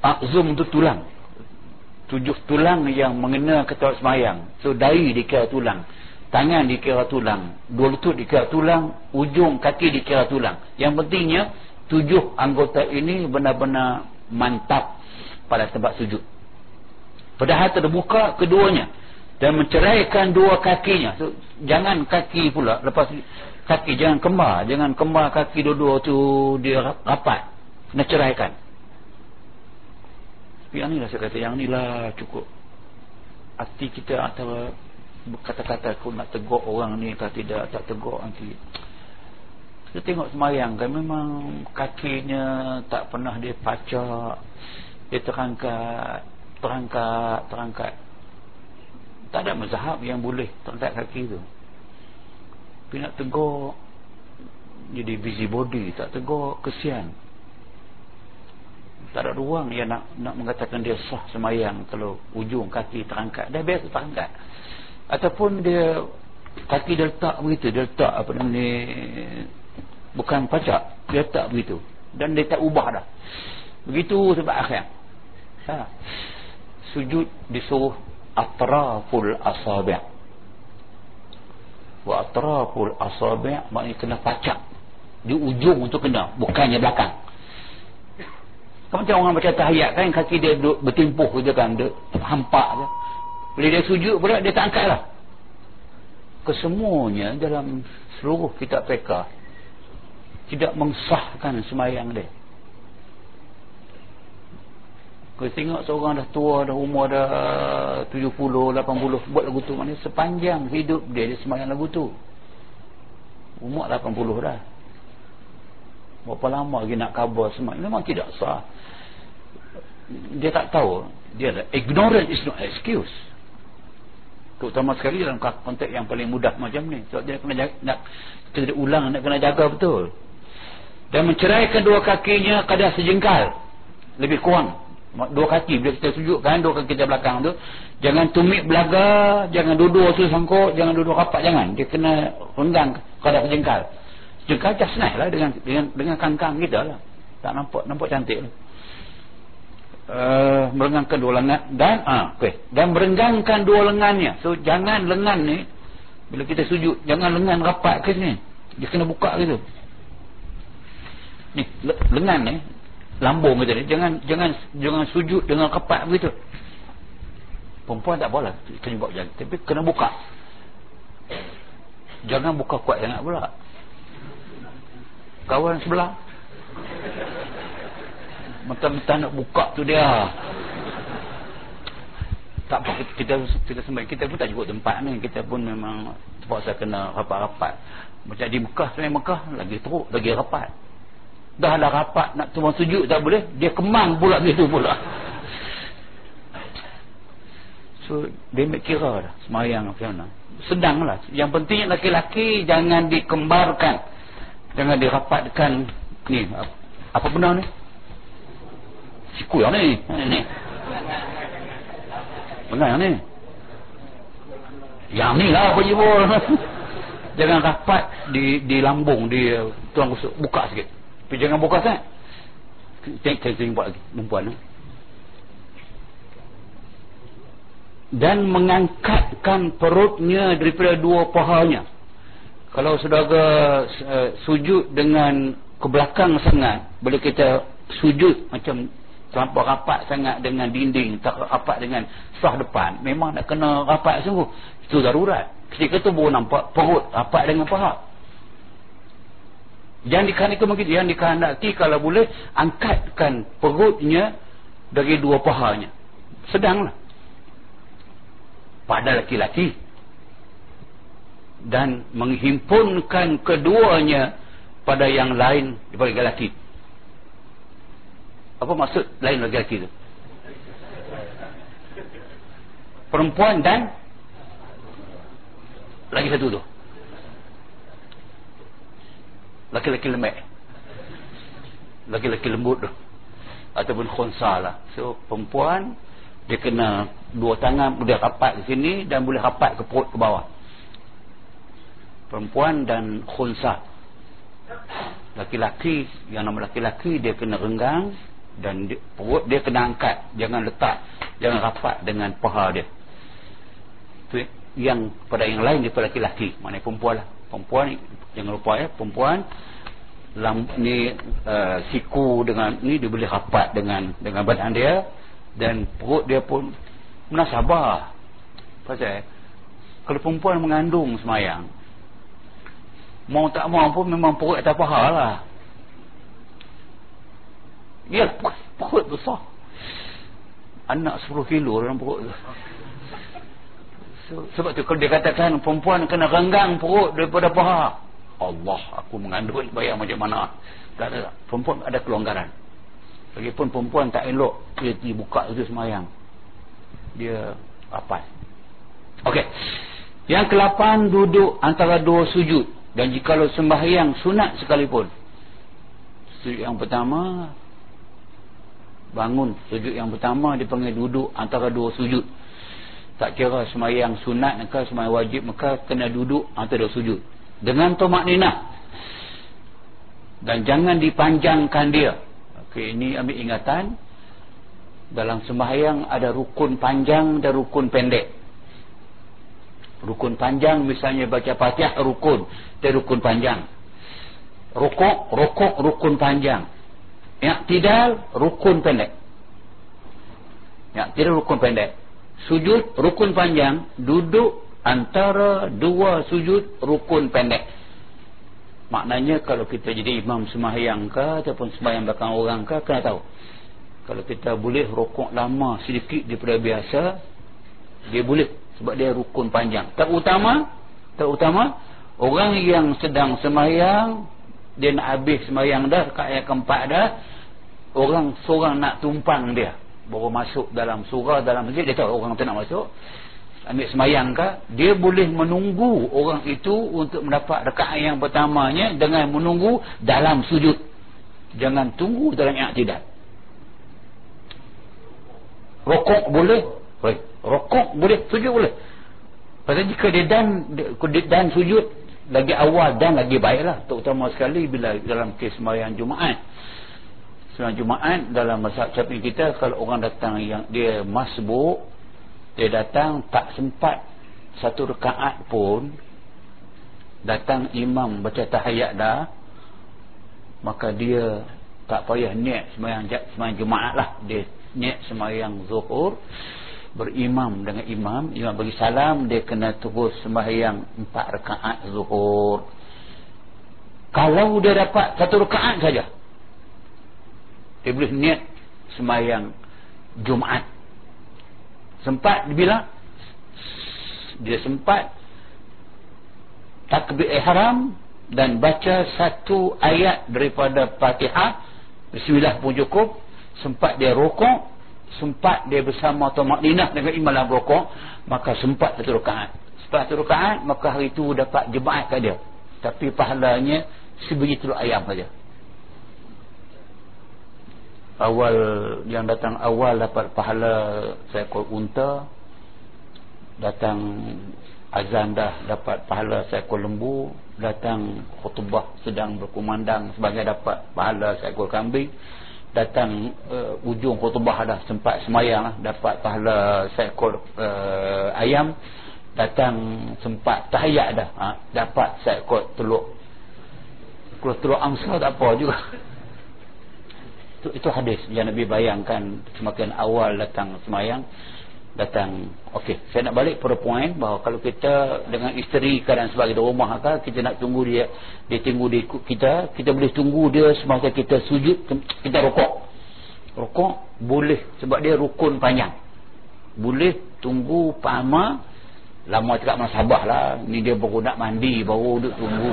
A'zum tu tulang. Tujuh tulang yang mengena ketua semayang. So dari dikira tulang tangan dikira tulang dua lutut dikira tulang ujung kaki dikira tulang. Yang pentingnya tujuh anggota ini benar-benar mantap pada tempat sujud. Padahal terbuka keduanya dan menceraikan dua kakinya. So, jangan kaki pula lepas kaki jangan kembar jangan kembar kaki dua-dua tu dia rapat. Kena ceraikan. Yang ni lah saya kata yang ni lah cukup. Hati kita atau kata-kata aku nak tegur orang ni atau tidak tak tegur nanti. Kita tengok semayang kan memang kakinya tak pernah dia pacak dia terangkat terangkat terangkat. Tak ada mazhab yang boleh terangkat kaki tu. Tapi nak tegur jadi busy body tak tegur kesian. Tak ada ruang yang nak nak mengatakan dia sah semayang kalau ujung kaki terangkat. Dah biasa terangkat. Ataupun dia kaki dia letak begitu dia letak apa nama ni bukan pacak dia letak begitu. Dan dia tak ubah dah. Begitu sebab akhir ha. sujud disuruh atraful asabi' wa atraful asabi' maknanya kena pacak. Di ujung untuk kena bukannya belakang. Kan macam orang baca tahiyat kan kaki dia duduk bertimpuh je kan dia hampak je. Bila dia sujud pula dia tak angkat lah. Kesemuanya dalam seluruh kitab peka tidak mengsahkan semayang dia kalau tengok seorang dah tua dah umur dah 70, 80 buat lagu tu maknanya sepanjang hidup dia dia semayang lagu tu. Umur 80 dah. Berapa lama lagi nak kabar semayang memang tidak sah. Dia tak tahu. Dia ada ignorant is not excuse. Terutama sekali dalam konteks yang paling mudah macam ni. Sebab dia kena jaga, nak kena ulang nak kena jaga betul. Dan menceraikan dua kakinya kadar sejengkal. Lebih kurang dua kaki bila kita sujudkan dua kaki kita belakang tu jangan tumit belaga jangan duduk tu sangkut jangan duduk rapat jangan. Dia kena renggang kadar sejengkal sejengkal just naik lah dengan dengan, dengan kangkang kita lah. Tak nampak nampak cantik lah. Uh, merenggangkan dua lengan. Dan ah uh, okay. dan merenggangkan dua lengannya. So jangan lengan ni bila kita sujud jangan lengan rapat ke sini. Dia kena buka gitu. Ni lengan ni lambung gitu ni. Jangan jangan jangan sujud dengan rapat begitu. Perempuan tak boleh buka jangan tapi kena buka. Jangan buka kuat sangat pula. Kawan sebelah. Mentah-mentah nak buka tu dia. Tak apa kita kita sembah kita pun tak cukup tempat ni. Kita pun memang terpaksa kena rapat-rapat. Macam di Mekah selain Mekah lagi teruk lagi rapat dah ada rapat nak cuma sujud tak boleh dia kemang pula gitu pula. So dia ambil kira dah semayang macam mana sedang lah. Yang penting laki-laki jangan dikembarkan. Jangan dirapatkan ni apa benar ni? Siku yang ni ni benar yang ni. Yang ni lah apa jibur <laughs> jangan rapat di di lambung di tuan kusuk buka sikit tapi jangan buka sangat tengok tengok buat lagi perempuan ni dan mengangkatkan perutnya daripada dua pahanya. Kalau saudara uh, sujud dengan ke belakang sangat boleh kita sujud macam terlampau rapat sangat dengan dinding tak rapat dengan sah depan memang nak kena rapat sungguh. Itu darurat. Ketika itu baru nampak perut rapat dengan paha yang dikehendaki yang dikehendaki kalau boleh angkatkan perutnya dari dua pahanya. Sedanglah. Pada laki-laki dan menghimpunkan keduanya pada yang lain daripada lelaki. Apa maksud lain lagi laki tu? Perempuan dan lagi satu tu laki-laki lembek laki-laki lembut tu. Ataupun khunsa lah. So perempuan dia kena dua tangan boleh rapat ke sini dan boleh rapat ke perut ke bawah. Perempuan dan khunsa laki-laki yang nama laki-laki dia kena renggang dan dia, perut dia kena angkat. Jangan letak jangan rapat dengan paha dia. Tu yang pada yang lain daripada laki-laki. Maknanya perempuan lah perempuan jangan lupa ya perempuan lam, ni uh, siku dengan ni dia boleh rapat dengan dengan badan dia dan perut dia pun menasabah pasal kalau perempuan mengandung semayang mau tak mau pun memang perut atas paha lah. Dia perut besar. Anak 10 kilo dalam perut tu sebab tu kalau dia katakan perempuan kena renggang perut daripada paha Allah aku mengandung bayang macam mana? Tak ada. Perempuan ada kelonggaran. Lagipun perempuan tak elok dia dibuka itu semayang. Dia apa ok yang kelapan duduk antara dua sujud. Dan jikalau sembahyang sunat sekalipun. Sujud yang pertama bangun. Sujud yang pertama dipanggil duduk antara dua sujud tak kira semayang sunat ke semayang wajib maka kena duduk. Atau dah sujud. Dengan tomak nina dan jangan dipanjangkan dia. Ok ini ambil ingatan. Dalam sembahyang ada rukun panjang dan rukun pendek. Rukun panjang misalnya baca fatihah rukun. Dan rukun panjang. Rukuk rukuk rukun panjang. Yang tidak rukun pendek. Yang tidak rukun pendek sujud rukun panjang duduk antara dua sujud rukun pendek. Maknanya kalau kita jadi imam sembahyang ke ataupun sembahyang belakang orang ke kena tahu. Kalau kita boleh rukuk lama sedikit daripada biasa dia boleh sebab dia rukun panjang. Terutama terutama orang yang sedang sembahyang dia nak habis sembahyang dah dekat ayat keempat dah orang seorang nak tumpang dia baru masuk dalam surah dalam masjid dia tahu orang tu nak masuk. Ambil semayang ke dia boleh menunggu orang itu untuk mendapat rekaat yang pertamanya dengan menunggu dalam sujud. Jangan tunggu dalam i'tidal. Rokok boleh. Rokok boleh sujud boleh. Pasal jika dia dan dan sujud lagi awal dan lagi baiklah. Terutama sekali bila dalam kes semayang Jumaat Selang Jumaat dalam masa caping kita kalau orang datang yang dia masbuk dia datang tak sempat satu rekaat pun datang imam baca tahayat dah maka dia tak payah niat semayang, semayang Jumaat lah. Dia niat semayang zuhur berimam dengan imam imam bagi salam dia kena terus sembahyang empat rekaat zuhur. Kalau dia dapat satu rekaat saja boleh niat semayang Jumaat. Sempat bila? Dia sempat takbir ihram dan baca satu ayat daripada fatihah. Bismillah pun cukup. Sempat dia rokok sempat dia bersama atau makninah dengan imam dalam rokok maka sempat satu rakaat. Sempat satu rakaat maka hari itu dapat jemaat kat dia. Tapi pahalanya sebegitu ayam saja awal yang datang awal dapat pahala seekor unta. Datang azan dah dapat pahala seekor lembu. Datang khutbah sedang berkumandang sebagai dapat pahala seekor kambing. Datang uh, ujung khutbah dah sempat semayang lah, dapat pahala seekor uh, ayam. Datang sempat tahiyat dah ha, dapat seekor teluk. Kalau teluk angsa tak apa juga itu, itu hadis yang Nabi bayangkan semakin awal datang semayang datang. Okey saya nak balik pada poin bahawa kalau kita dengan isteri kadang sebagai di rumah kan kita nak tunggu dia dia tunggu dia ikut kita kita boleh tunggu dia semasa kita sujud kita rokok. Rokok boleh sebab dia rukun panjang. Boleh tunggu pama lama cakap mana sabar lah ni dia baru nak mandi baru duduk tunggu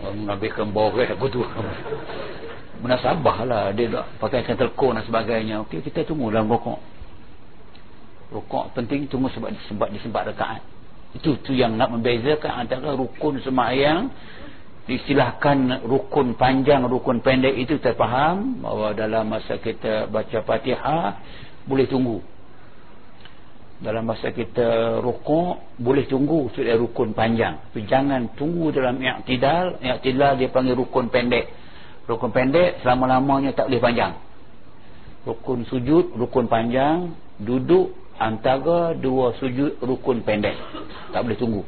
menghabiskan boreh aku tu. Menasabah lah. Dia tak pakai telekon dan sebagainya. Okey kita tunggu dalam rokok. Rokok penting tunggu sebab sebab disempat rekaat. Itu tu yang nak membezakan antara rukun semayang Istilahkan rukun panjang, rukun pendek. Itu kita faham Bahawa dalam masa kita baca fatihah Boleh tunggu dalam masa kita rukuk boleh tunggu sudah rukun panjang. Tapi jangan tunggu dalam i'tidal. I'tidal dia panggil rukun pendek. Rukun pendek selama-lamanya tak boleh panjang. Rukun sujud rukun panjang. Duduk antara dua sujud rukun pendek. Tak boleh tunggu.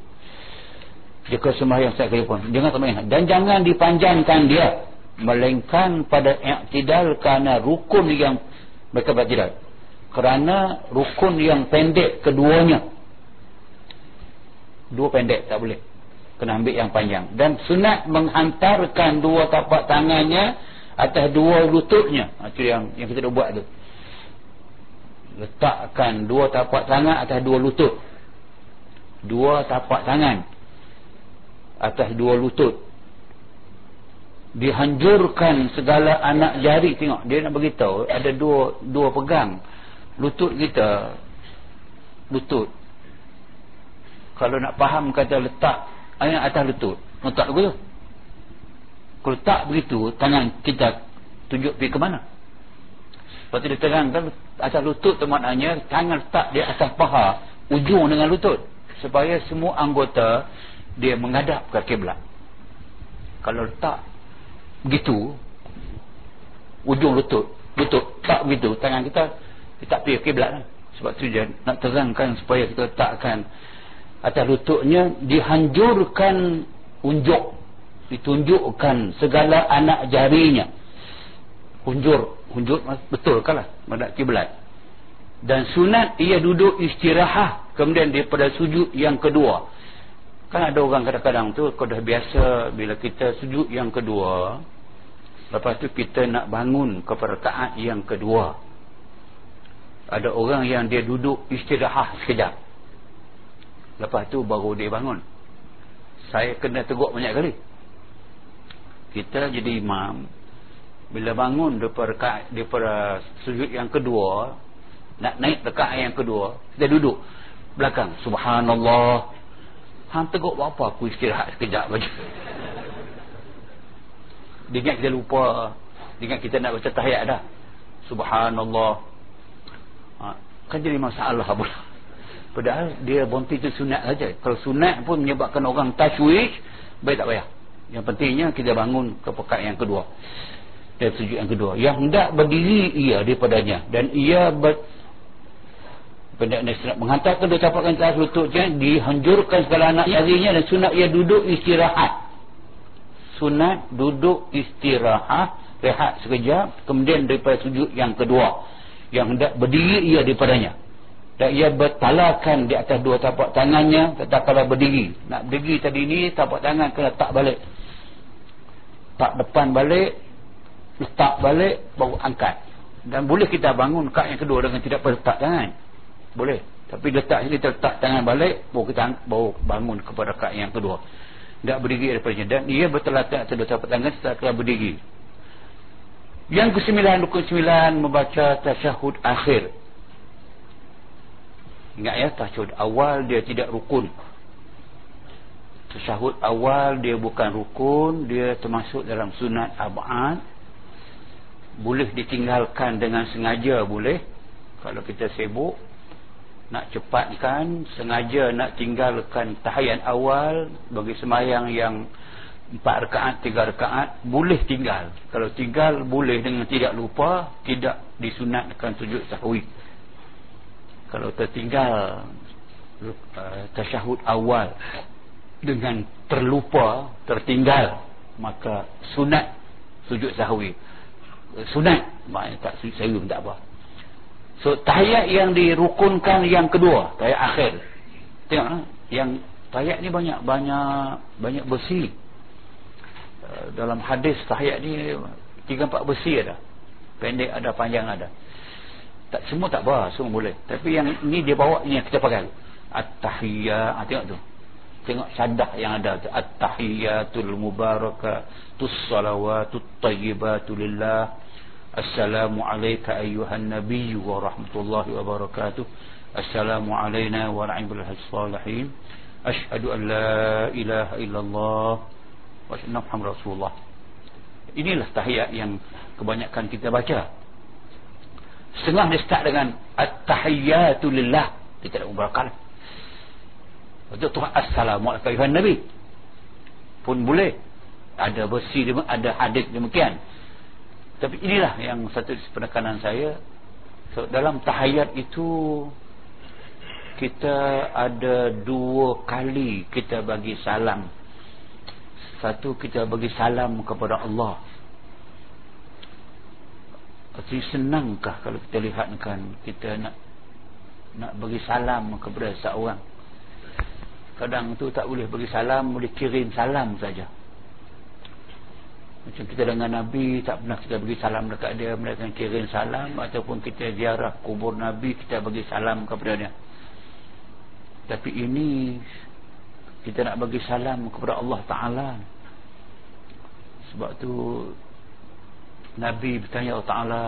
Jika sembahyang saya kira pun jangan sembahyang dan jangan dipanjangkan dia. Melainkan pada i'tidal kerana rukun yang mereka bertidal kerana rukun yang pendek keduanya. Dua pendek tak boleh. Kena ambil yang panjang. Dan sunat menghantarkan dua tapak tangannya atas dua lututnya. Itu yang yang kita dah buat tu. Letakkan dua tapak tangan atas dua lutut. Dua tapak tangan atas dua lutut. Dihanjurkan segala anak jari. Tengok dia nak beritahu ada dua dua pegang lutut kita. Lutut. Kalau nak faham kata letak ayat atas lutut. Letak begitu kalau letak begitu tangan kita tunjuk pergi ke mana? Lepas tu dia terangkan atas lutut tu maknanya tangan letak di atas paha ujung dengan lutut. Supaya semua anggota dia menghadap ke kiblat. Kalau letak begitu ujung lutut lutut tak begitu tangan kita dia tak pergi kiblat lah. sebab tu dia nak terangkan supaya kita letakkan atas lututnya dihanjurkan unjuk. Ditunjukkan segala anak jarinya. Unjur. Unjur betul kan lah? Mendak kiblat. Dan sunat ia duduk istirahat kemudian daripada sujud yang kedua. Kan ada orang kadang-kadang tu kalau dah biasa bila kita sujud yang kedua lepas tu kita nak bangun kepada yang kedua ada orang yang dia duduk istirahat sekejap. Lepas tu baru dia bangun. Saya kena tegur banyak kali. Kita jadi imam bila bangun daripada, daripada sujud yang kedua nak naik dekat yang kedua kita duduk belakang. Subhanallah. Hang tegur apa? Aku istirahat sekejap saja. Dia ingat kita lupa. Dia ingat kita nak baca tahiyat dah. Subhanallah. ha, kan jadi masalah pula padahal dia bonti itu sunat saja. Kalau sunat pun menyebabkan orang tashwish baik tak payah. Yang pentingnya kita bangun ke pekat yang kedua. Dan sujud yang kedua. Yang hendak berdiri ia daripadanya. Dan ia ber, menghantarkan dua tapakan atas lututnya dihancurkan segala anak jarinya dan sunat ia duduk istirahat. Sunat duduk istirahat rehat sekejap. Kemudian daripada sujud yang kedua yang hendak berdiri ia daripadanya. Dan ia bertalakan di atas dua tapak tangannya kalau berdiri. Nak berdiri tadi ni tapak tangan kena tak balik. Tak depan balik letak balik baru angkat. Dan boleh kita bangun kat yang kedua dengan tidak letak tangan. Boleh. Tapi letak sini letak tangan balik baru kita baru bangun kepada kat yang kedua. Tak berdiri daripadanya. Dan ia bertelatak atas dua tapak tangan setelah berdiri yang kesembilan rukun sembilan membaca tasyahud akhir. Ingat ya tasyahud awal dia tidak rukun. Tasyahud awal dia bukan rukun, dia termasuk dalam sunat abad. Boleh ditinggalkan dengan sengaja boleh. Kalau kita sibuk nak cepatkan sengaja nak tinggalkan tahiyat awal bagi semayang yang empat rekaat, tiga rekaat boleh tinggal. Kalau tinggal boleh dengan tidak lupa tidak disunatkan sujud sahwi. Kalau tertinggal tasyahud awal dengan terlupa tertinggal maka sunat sujud sahwi. Sunat maknanya tak sujud sahwi pun tak apa. So tahiyat yang dirukunkan yang kedua tahiyat akhir. Tengok ha? yang tahiyat ni banyak banyak banyak bersih dalam hadis tahiyat ni tiga empat besi ada. Pendek ada panjang ada. Tak semua tak apa semua boleh. Tapi yang ni dia bawa ni yang kita pakai. At-tahiyat ha, tengok tu. Tengok syadah yang ada at-tahiyatul mubarakatus salawatut tayyibatu lillah. Assalamu alayka ayyuhan nabiyyu wa rahmatullahi wa barakatuh. Assalamu alayna wa ala salihin. Ashhadu an la ilaha illallah wa ashhadu anna rasulullah. Inilah tahiyat yang kebanyakan kita baca. Setengah dia start dengan at-tahiyatu lillah. Dia tak mubarakah untuk Tuhan Assalamualaikum Tuhan Nabi. Pun boleh. Ada versi ada hadis demikian. Tapi inilah yang satu penekanan saya. So, dalam tahayat itu kita ada dua kali kita bagi salam satu kita bagi salam kepada Allah. Arti senangkah kalau kita lihatkan kita nak nak bagi salam kepada seorang kadang tu tak boleh bagi salam boleh kirim salam saja. Macam kita dengan Nabi tak pernah kita bagi salam dekat dia. Mereka kirim salam ataupun kita ziarah kubur Nabi kita bagi salam kepada dia. Tapi ini kita nak bagi salam kepada Allah Ta'ala sebab tu Nabi bertanya Allah Ta'ala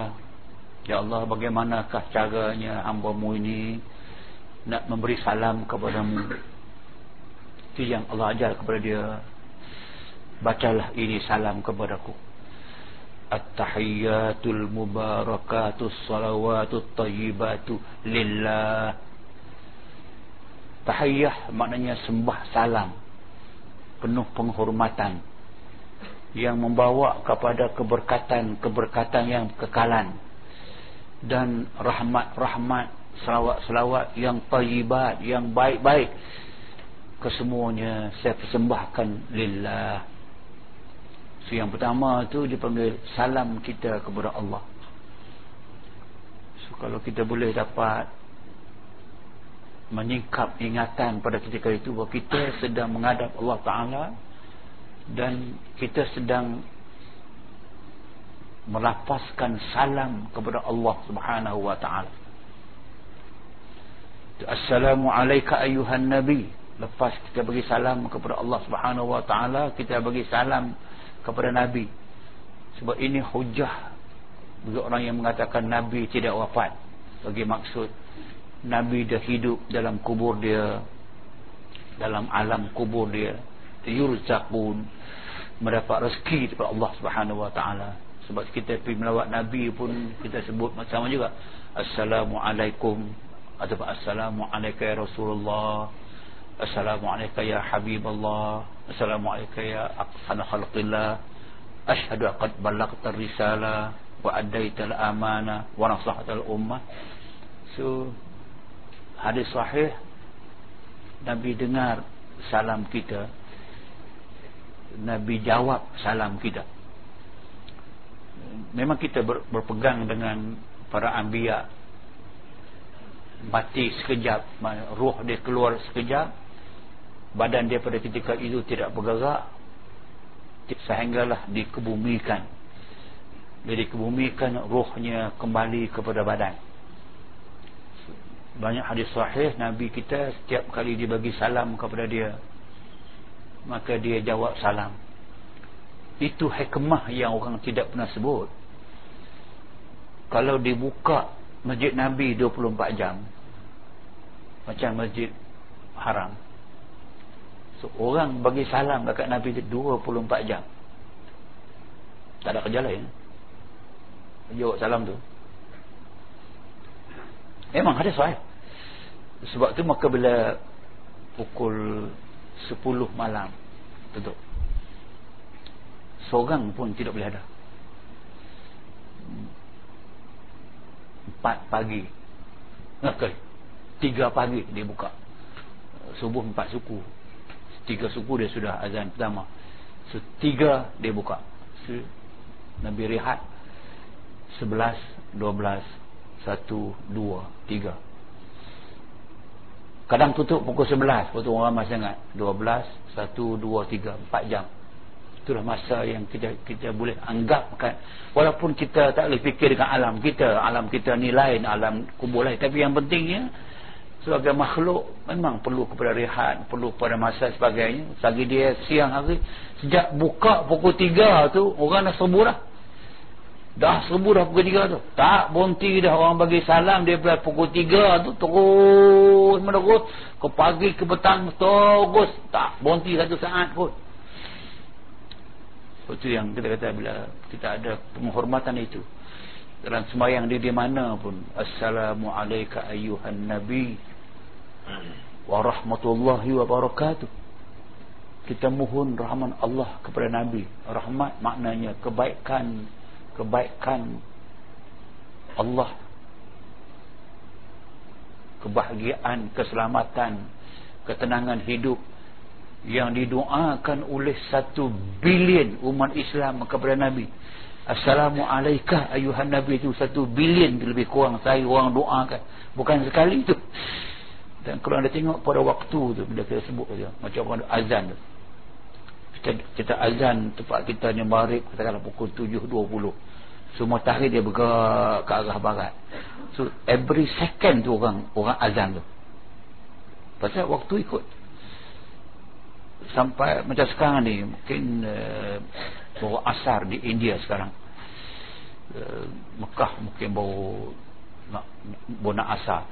Ya Allah bagaimanakah caranya hamba-Mu ini nak memberi salam kepadamu? Itu yang Allah ajar kepada dia bacalah ini salam kepadaku. At-tahiyyatul mubarakatus salawatut tayyibatu lillah. Tahiyyah maknanya sembah salam penuh penghormatan yang membawa kepada keberkatan-keberkatan yang kekalan. Dan rahmat-rahmat selawat-selawat yang tayyibat yang baik-baik. Kesemuanya saya persembahkan lillah. So yang pertama tu dipanggil salam kita kepada Allah. So kalau kita boleh dapat menyingkap ingatan pada ketika itu bahawa kita sedang menghadap Allah Ta'ala dan kita sedang melapaskan salam kepada Allah Subhanahu Wa Ta'ala. Assalamualaikum ayuhan Nabi. Lepas kita bagi salam kepada Allah Subhanahu wa taala kita bagi salam kepada nabi. Sebab ini hujah bagi orang yang mengatakan nabi tidak wafat. Bagi maksud nabi dah hidup dalam kubur dia dalam alam kubur dia yurzaqun mendapat rezeki daripada Allah Subhanahu wa taala. Sebab kita pergi melawat nabi pun kita sebut macam juga. Assalamualaikum. Atau assalamualaikum ya rasulullah. Assalamualaikum ya Habib Allah Assalamualaikum ya Aqsan Khalqillah. Ashadu aqad balagta risalah Wa addaital amanah Wa nasahatal ummah So Hadis sahih Nabi dengar salam kita Nabi jawab salam kita. Memang kita berpegang dengan Para anbiya. Mati sekejap Ruh dia keluar sekejap badan dia pada ketika itu tidak bergerak sehinggalah dikebumikan. Dia dikebumikan rohnya kembali kepada badan. Banyak hadis sahih Nabi kita setiap kali dibagi salam kepada dia maka dia jawab salam itu hikmah yang orang tidak pernah sebut kalau dibuka masjid Nabi 24 jam macam masjid haram So, orang bagi salam dekat Nabi itu 24 jam. Tak ada kerja lain. Jawab salam tu. Memang ada soal. Sebab tu maka bila pukul 10 malam tutup. Seorang pun tidak boleh ada. 4 pagi. Okey. 3 pagi dia buka. Subuh 4 suku tiga suku dia sudah azan pertama so tiga dia buka so, Nabi rehat sebelas dua belas satu dua tiga kadang tutup pukul sebelas waktu orang ramai sangat. Dua belas satu dua tiga empat jam. Itulah masa yang kita kita boleh anggapkan. Walaupun kita tak boleh fikir dengan alam kita alam kita ni lain alam kubur lain. Tapi yang pentingnya sebagai makhluk memang perlu kepada rehat perlu pada masa sebagainya. Lagi dia siang hari sejak buka pukul 3 tu orang dah serbu dah dah serbu dah pukul 3 tu. Tak berhenti dah. Orang bagi salam dia pada pukul 3 tu terus menerus. Ke pagi ke petang terus. Tak berhenti satu saat pun. Itu yang kita kata bila kita ada penghormatan itu dalam semayang dia di mana pun Assalamualaikum ayuhan Nabi warahmatullahi wabarakatuh kita mohon rahmat Allah kepada Nabi. Rahmat maknanya kebaikan kebaikan Allah. Kebahagiaan keselamatan ketenangan hidup yang didoakan oleh satu bilion umat Islam kepada Nabi. Assalamualaikum ayuhan Nabi itu satu bilion lebih kurang saya orang doakan. Bukan sekali itu dan kalau anda tengok pada waktu tu bila kita sebut macam orang azan tu kita, kita azan tempat kita ni marib katakanlah pukul 7.20 semua tahrir dia bergerak ke arah barat. So every second tu orang orang azan tu. Pasal waktu ikut. Sampai macam sekarang ni mungkin uh, baru asar di India sekarang. Uh, Mekah mungkin baru nak, baru nak asar.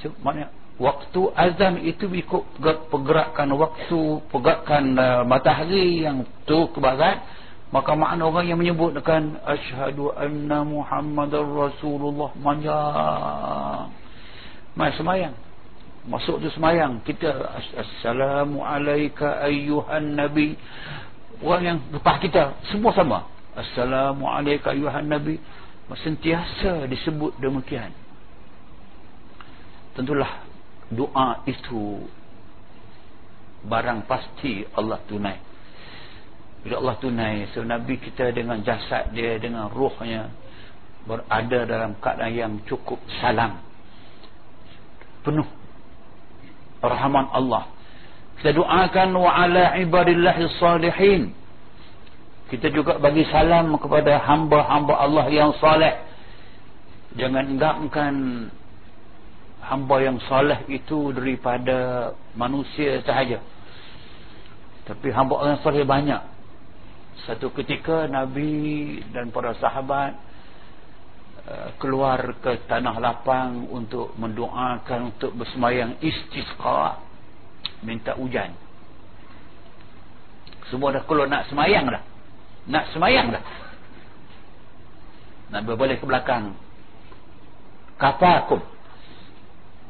So, maknanya waktu azan itu ikut pergerakan waktu pergerakan uh, matahari yang tu ke barat maka makna orang yang menyebutkan asyhadu anna muhammadar rasulullah. Manja. Mai semayang. Masuk tu semayang. Kita assalamu alayka ayyuhan nabi. Orang yang lepas kita semua sama. Assalamu alayka ayyuhan nabi. Sentiasa disebut demikian. Tentulah doa itu barang pasti Allah tunai. Bila Allah tunai so Nabi kita dengan jasad dia dengan rohnya berada dalam keadaan yang cukup salam. Penuh rahman Allah. Kita doakan wa ala ibadillahi salihin. Kita juga bagi salam kepada hamba-hamba Allah yang saleh. Jangan enggakkan hamba yang saleh itu daripada manusia sahaja. Tapi hamba yang saleh banyak. Satu ketika Nabi dan para sahabat uh, keluar ke tanah lapang untuk mendoakan untuk bersemayang istisqa minta hujan. Semua dah keluar nak semayang dah. Nak semayang dah. Nabi boleh ke belakang. Kafakum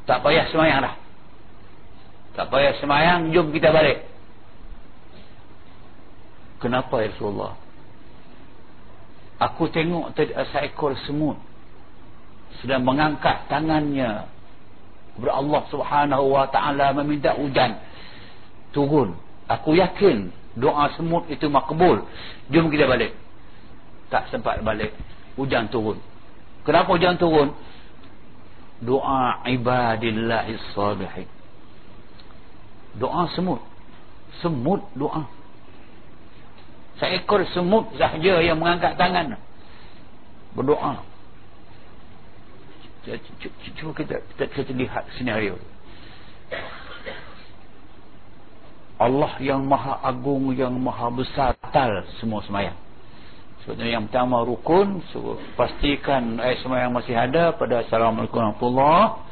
tak payah semayang dah. Tak payah semayang jom kita balik. Kenapa ya Rasulullah? Aku tengok tadi seekor semut sedang mengangkat tangannya kepada Allah subhanahu wa ta'ala meminta hujan. Turun. Aku yakin doa semut itu makbul. Jom kita balik. Tak sempat balik. Hujan turun. Kenapa hujan turun doa ibadillahis salihin doa semut. Semut doa. Seekor semut sahaja yang mengangkat tangan. Berdoa. Cuba kita kita, kita lihat senario. Allah yang maha agung yang maha besar tal semua semayang Sebetulnya yang pertama rukun Pastikan ayat semua yang masih ada Pada Assalamualaikum warahmatullahi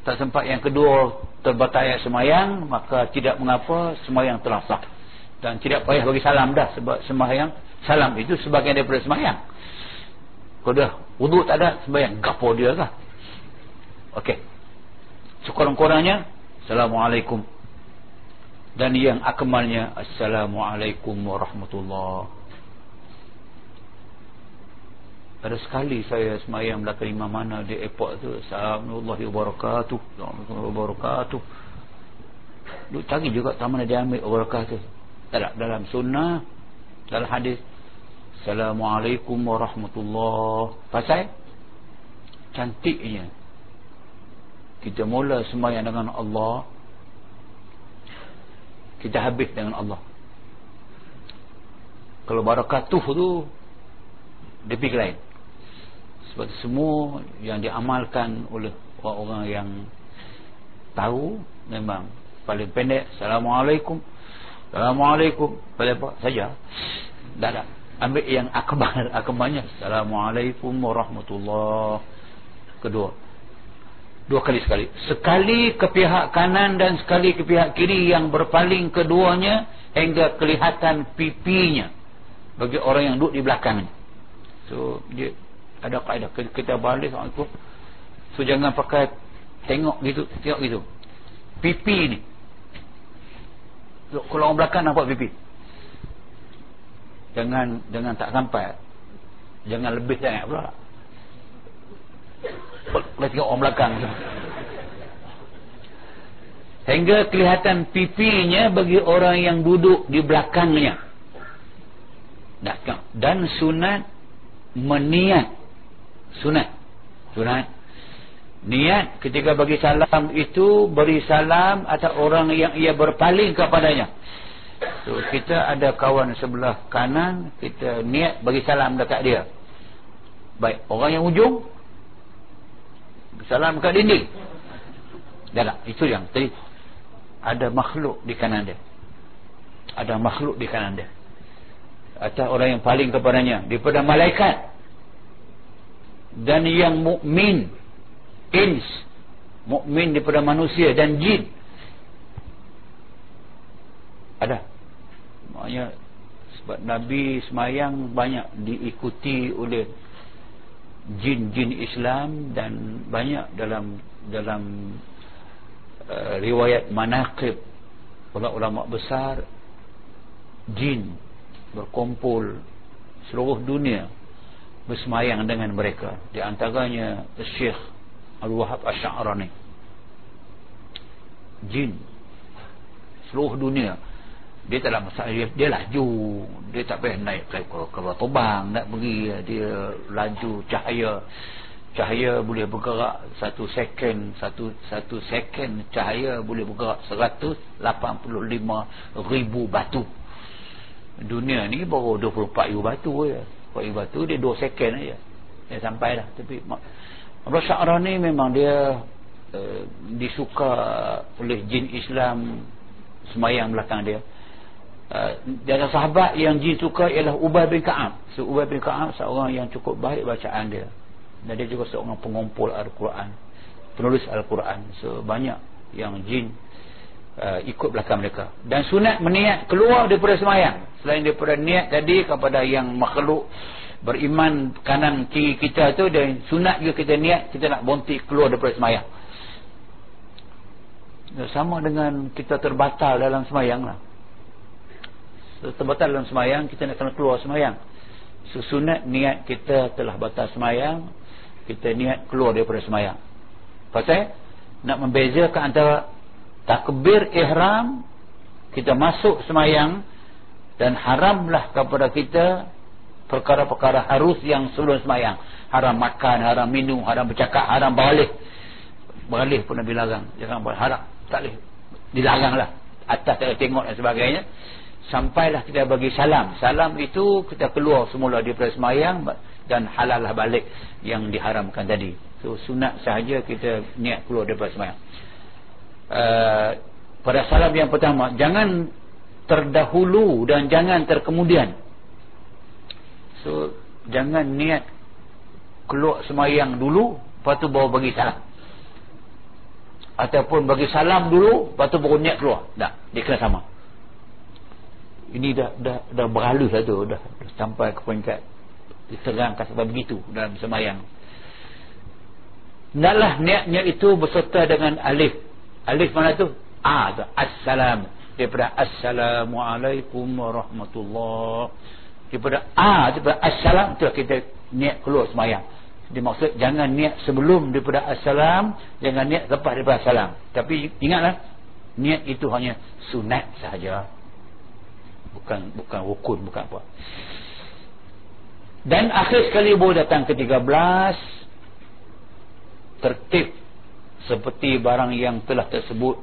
Tak sempat yang kedua Terbatas ayat semayang Maka tidak mengapa semayang telah sah. Dan tidak payah bagi salam dah Sebab semayang Salam itu sebagian daripada semayang. Kalau dah wuduk tak ada Semayang gapo dia lah. Okey. Sekurang-kurangnya Assalamualaikum. Dan yang akmalnya Assalamualaikum warahmatullahi ada sekali saya semayang belakang imam mana di airport tu. Assalamualaikum Assalamualaikum wabarakatuh. Duk cari juga tak mana dia ambil wabarakatuh Tak ada. Dalam sunnah Dalam hadis Assalamualaikum warahmatullahi. Pasal? Cantiknya. Kita mula semayang dengan Allah. Kita habis dengan Allah. Kalau barakatuh tu Dia pergi lain sebab semua yang diamalkan oleh orang-orang yang tahu memang paling pendek Assalamualaikum. Assalamualaikum. Pada apa? Saja. Dah dah ambil yang akbar <laughs> akbarnya. Assalamualaikum warahmatullahi. Kedua. Dua kali sekali. Sekali ke pihak kanan dan sekali ke pihak kiri yang berpaling keduanya hingga kelihatan pipinya. Bagi orang yang duduk di belakangnya. So dia ada kaedah. Kita balik Assalamualaikum so jangan pakai tengok gitu tengok gitu. Pipi ni. Kalau orang belakang nampak pipi. Jangan jangan tak sampai. Jangan lebih sangat pula. Boleh tengok orang belakang. Hingga kelihatan pipinya bagi orang yang duduk di belakangnya. Dan sunat meniat sunat. Sunat. Niat ketika bagi salam itu beri salam atas orang yang ia berpaling kepadanya. So, kita ada kawan sebelah kanan kita niat bagi salam dekat dia. Baik orang yang ujung salam dekat dinding. Dah itu yang tadi. Ada makhluk di kanan dia. Ada makhluk di kanan dia. Atau orang yang paling kepadanya. Daripada malaikat dan yang mukmin ins mukmin daripada manusia dan jin. Ada? Maknanya sebab Nabi semayang banyak diikuti oleh jin-jin Islam dan banyak dalam dalam uh, riwayat manaqib. Ulama-ulama besar jin berkumpul seluruh dunia bersemayang dengan mereka. Di antaranya Syekh Al-Wahab Asy'arani jin. Seluruh dunia. Dia ada masalah dia, laju. Dia tak payah naik ke kapal terbang nak pergi. Dia laju cahaya. Cahaya boleh bergerak satu second satu satu second cahaya boleh bergerak 185 ribu batu. Dunia ni baru 24 ribu batu je 24 ribu batu dia 2 second aja. Dia sampai dah. Tapi Abdul Sya'rah ni memang dia uh, disuka oleh jin Islam semayang belakang dia. Uh, dan sahabat yang jin suka ialah Ubay bin Ka'ab. So Ubay bin Ka'ab seorang yang cukup baik bacaan dia. Dan dia juga seorang pengumpul Al-Quran penulis Al-Quran. So banyak yang jin uh, ikut belakang mereka. Dan sunat meniat keluar daripada semayang. Selain daripada niat tadi kepada yang makhluk beriman kanan kiri kita tu dan sunat juga kita niat kita nak bontik keluar daripada semayang. Sama dengan kita terbatal dalam semayang lah. Terbatal dalam semayang kita nak kena keluar semayang. Sesunat niat kita telah batal semayang kita niat keluar daripada semayang. Pasal nak membezakan antara takbir ihram kita masuk semayang dan haramlah kepada kita perkara-perkara harus yang sebelum semayang. Haram makan, haram minum, haram bercakap haram balik. Balik pun Nabi larang. Jangan buat haram. Tak boleh. Dilarang lah atas tak tengok dan sebagainya. Sampailah kita bagi salam. Salam itu kita keluar semula daripada semayang dan halal lah balik yang diharamkan tadi. So sunat sahaja kita niat keluar daripada semayang uh, pada salam yang pertama jangan terdahulu dan jangan terkemudian So jangan niat keluar semayang dulu lepas tu baru bagi salam. Ataupun bagi salam dulu lepas tu baru niat keluar. Tak, dia kena sama. Ini dah dah dah berhalus lah tu dah, dah sampai ke peringkat diterangkan sebab begitu dalam semayang. Naklah niatnya itu berserta dengan alif. Alif mana tu? A tu. Assalam. Daripada Assalamualaikum warahmatullahi daripada A daripada Assalam itulah kita niat keluar semayang dia maksud jangan niat sebelum daripada Assalam jangan niat lepas daripada Assalam tapi ingatlah niat itu hanya sunat sahaja bukan bukan rukun bukan apa dan akhir sekali boleh datang ke 13 tertib seperti barang yang telah tersebut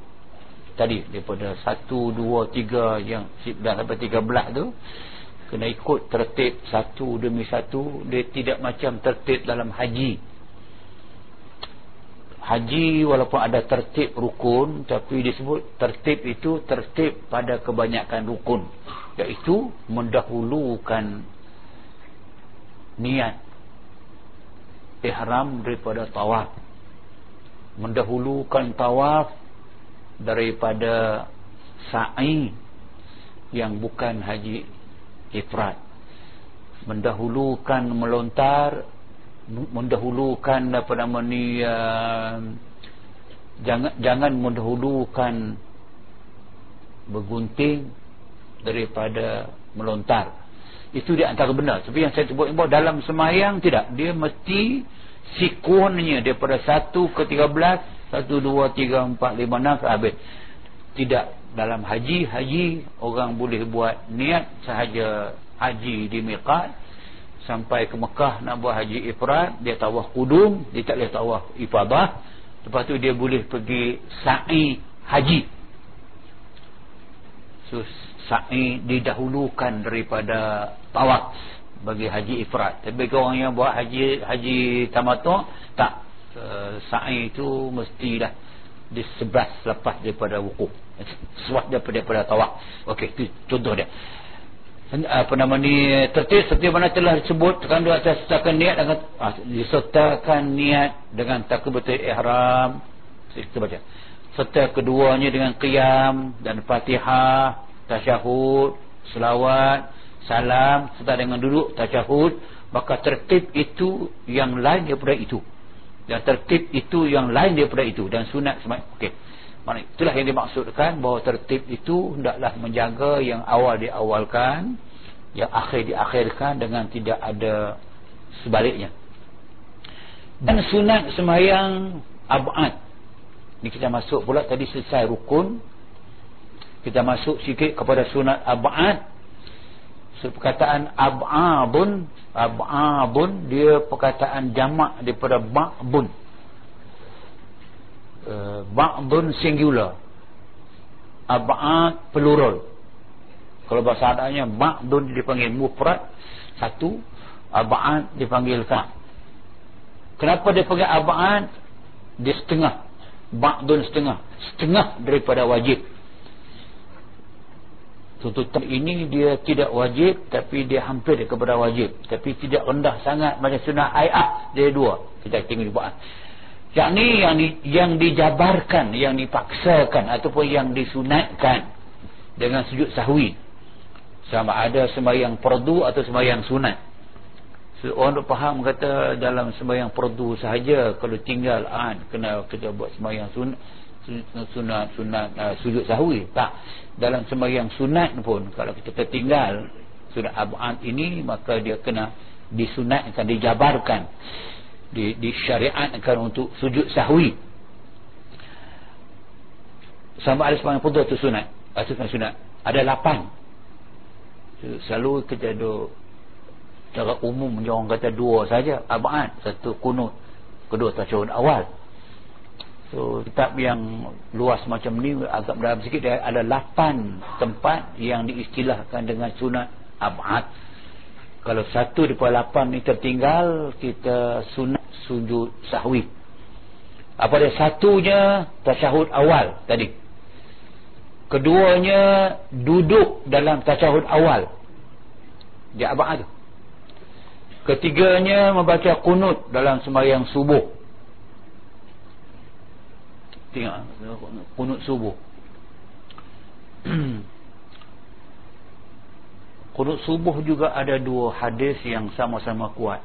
tadi daripada 1, 2, 3 yang dah sampai 13 tu kena ikut tertib satu demi satu. Dia tidak macam tertib dalam haji. Haji walaupun ada tertib rukun tapi disebut tertib itu tertib pada kebanyakan rukun iaitu mendahulukan niat ihram daripada tawaf mendahulukan tawaf daripada sa'i yang bukan haji ifrat mendahulukan melontar mendahulukan apa nama ni uh, jangan jangan mendahulukan bergunting daripada melontar. Itu di antara benar. Tapi yang saya sebut ini dalam semayang tidak. Dia mesti sikunnya daripada 1 ke 13 1, 2, 3, 4, 5, 6 habis. Tidak dalam haji haji orang boleh buat niat sahaja haji di miqat sampai ke Mekah nak buat haji ifrat dia tawaf kudum dia tak boleh tawaf ifadah. Lepas tu dia boleh pergi sa'i haji. So sa'i didahulukan daripada tawaf bagi haji ifrat tapi orang yang buat haji haji tamatuk tak. Uh, sa'i itu mestilah di sebelah lepas daripada wukuf. Sebelah daripada, daripada tawaf. Ok itu contoh dia. Apa nama ni tertib seperti mana telah disebut terkandung atas sertakan niat dengan ah, disertakan niat dengan takbiratul ihram. Kita baca. Serta keduanya dengan qiyam dan fatihah tasyahud selawat salam serta dengan duduk tasyahud maka tertib itu yang lain daripada itu. Dan tertib itu yang lain daripada itu. Dan sunat okey. Itulah yang dimaksudkan bahawa tertib itu hendaklah menjaga yang awal diawalkan yang akhir diakhirkan dengan tidak ada sebaliknya. Dan sunat semayang abad. Ni kita masuk pula tadi selesai rukun. Kita masuk sikit kepada sunat abad perkataan ab'abun ab'abun dia perkataan jamak daripada ba'bun. Uh, ba'dun singular. Ab'ad plural. Kalau bahasa adanya ba'dun dipanggil mufrad satu. Ab'ad dipanggil ka. Kenapa dia panggil ab'ad dia setengah. Ba'dun setengah. Setengah daripada wajib tuntutan ini dia tidak wajib tapi dia hampir kepada wajib. Tapi tidak rendah sangat macam sunnah ayah dia dua. Kita tengok bawah yang ni yang di, yang dijabarkan yang dipaksakan ataupun yang disunatkan dengan sujud sahwi. Sama ada sembahyang fardu atau sembahyang sunat. So, orang tak faham kata dalam sembahyang fardu sahaja kalau tinggal ah, kena kita buat sembahyang sunat sunat sunat uh, sujud sahwi. Tak. Dalam sembahyang sunat pun kalau kita tertinggal sunat abad ini maka dia kena disunatkan dijabarkan di, disyariatkan untuk sujud sahwi. Sama ada sepanjang putus itu sunat. Atau sunat ada lapan. Selalu kita ada cara umum orang kata dua saja abad. Satu kunut kedua tasyahud awal so kitab yang luas macam ni agak dalam sikit ada lapan tempat yang diistilahkan dengan sunat abad. Kalau satu di lapan ni tertinggal kita sunat sujud sahwi. Apa dia? Satunya tasyahud awal tadi. Keduanya duduk dalam tasyahud awal. Dia abad tu. Ketiganya membaca kunut dalam sembahyang subuh tengok kunut subuh <clears throat> Qunut subuh juga ada dua hadis yang sama-sama kuat.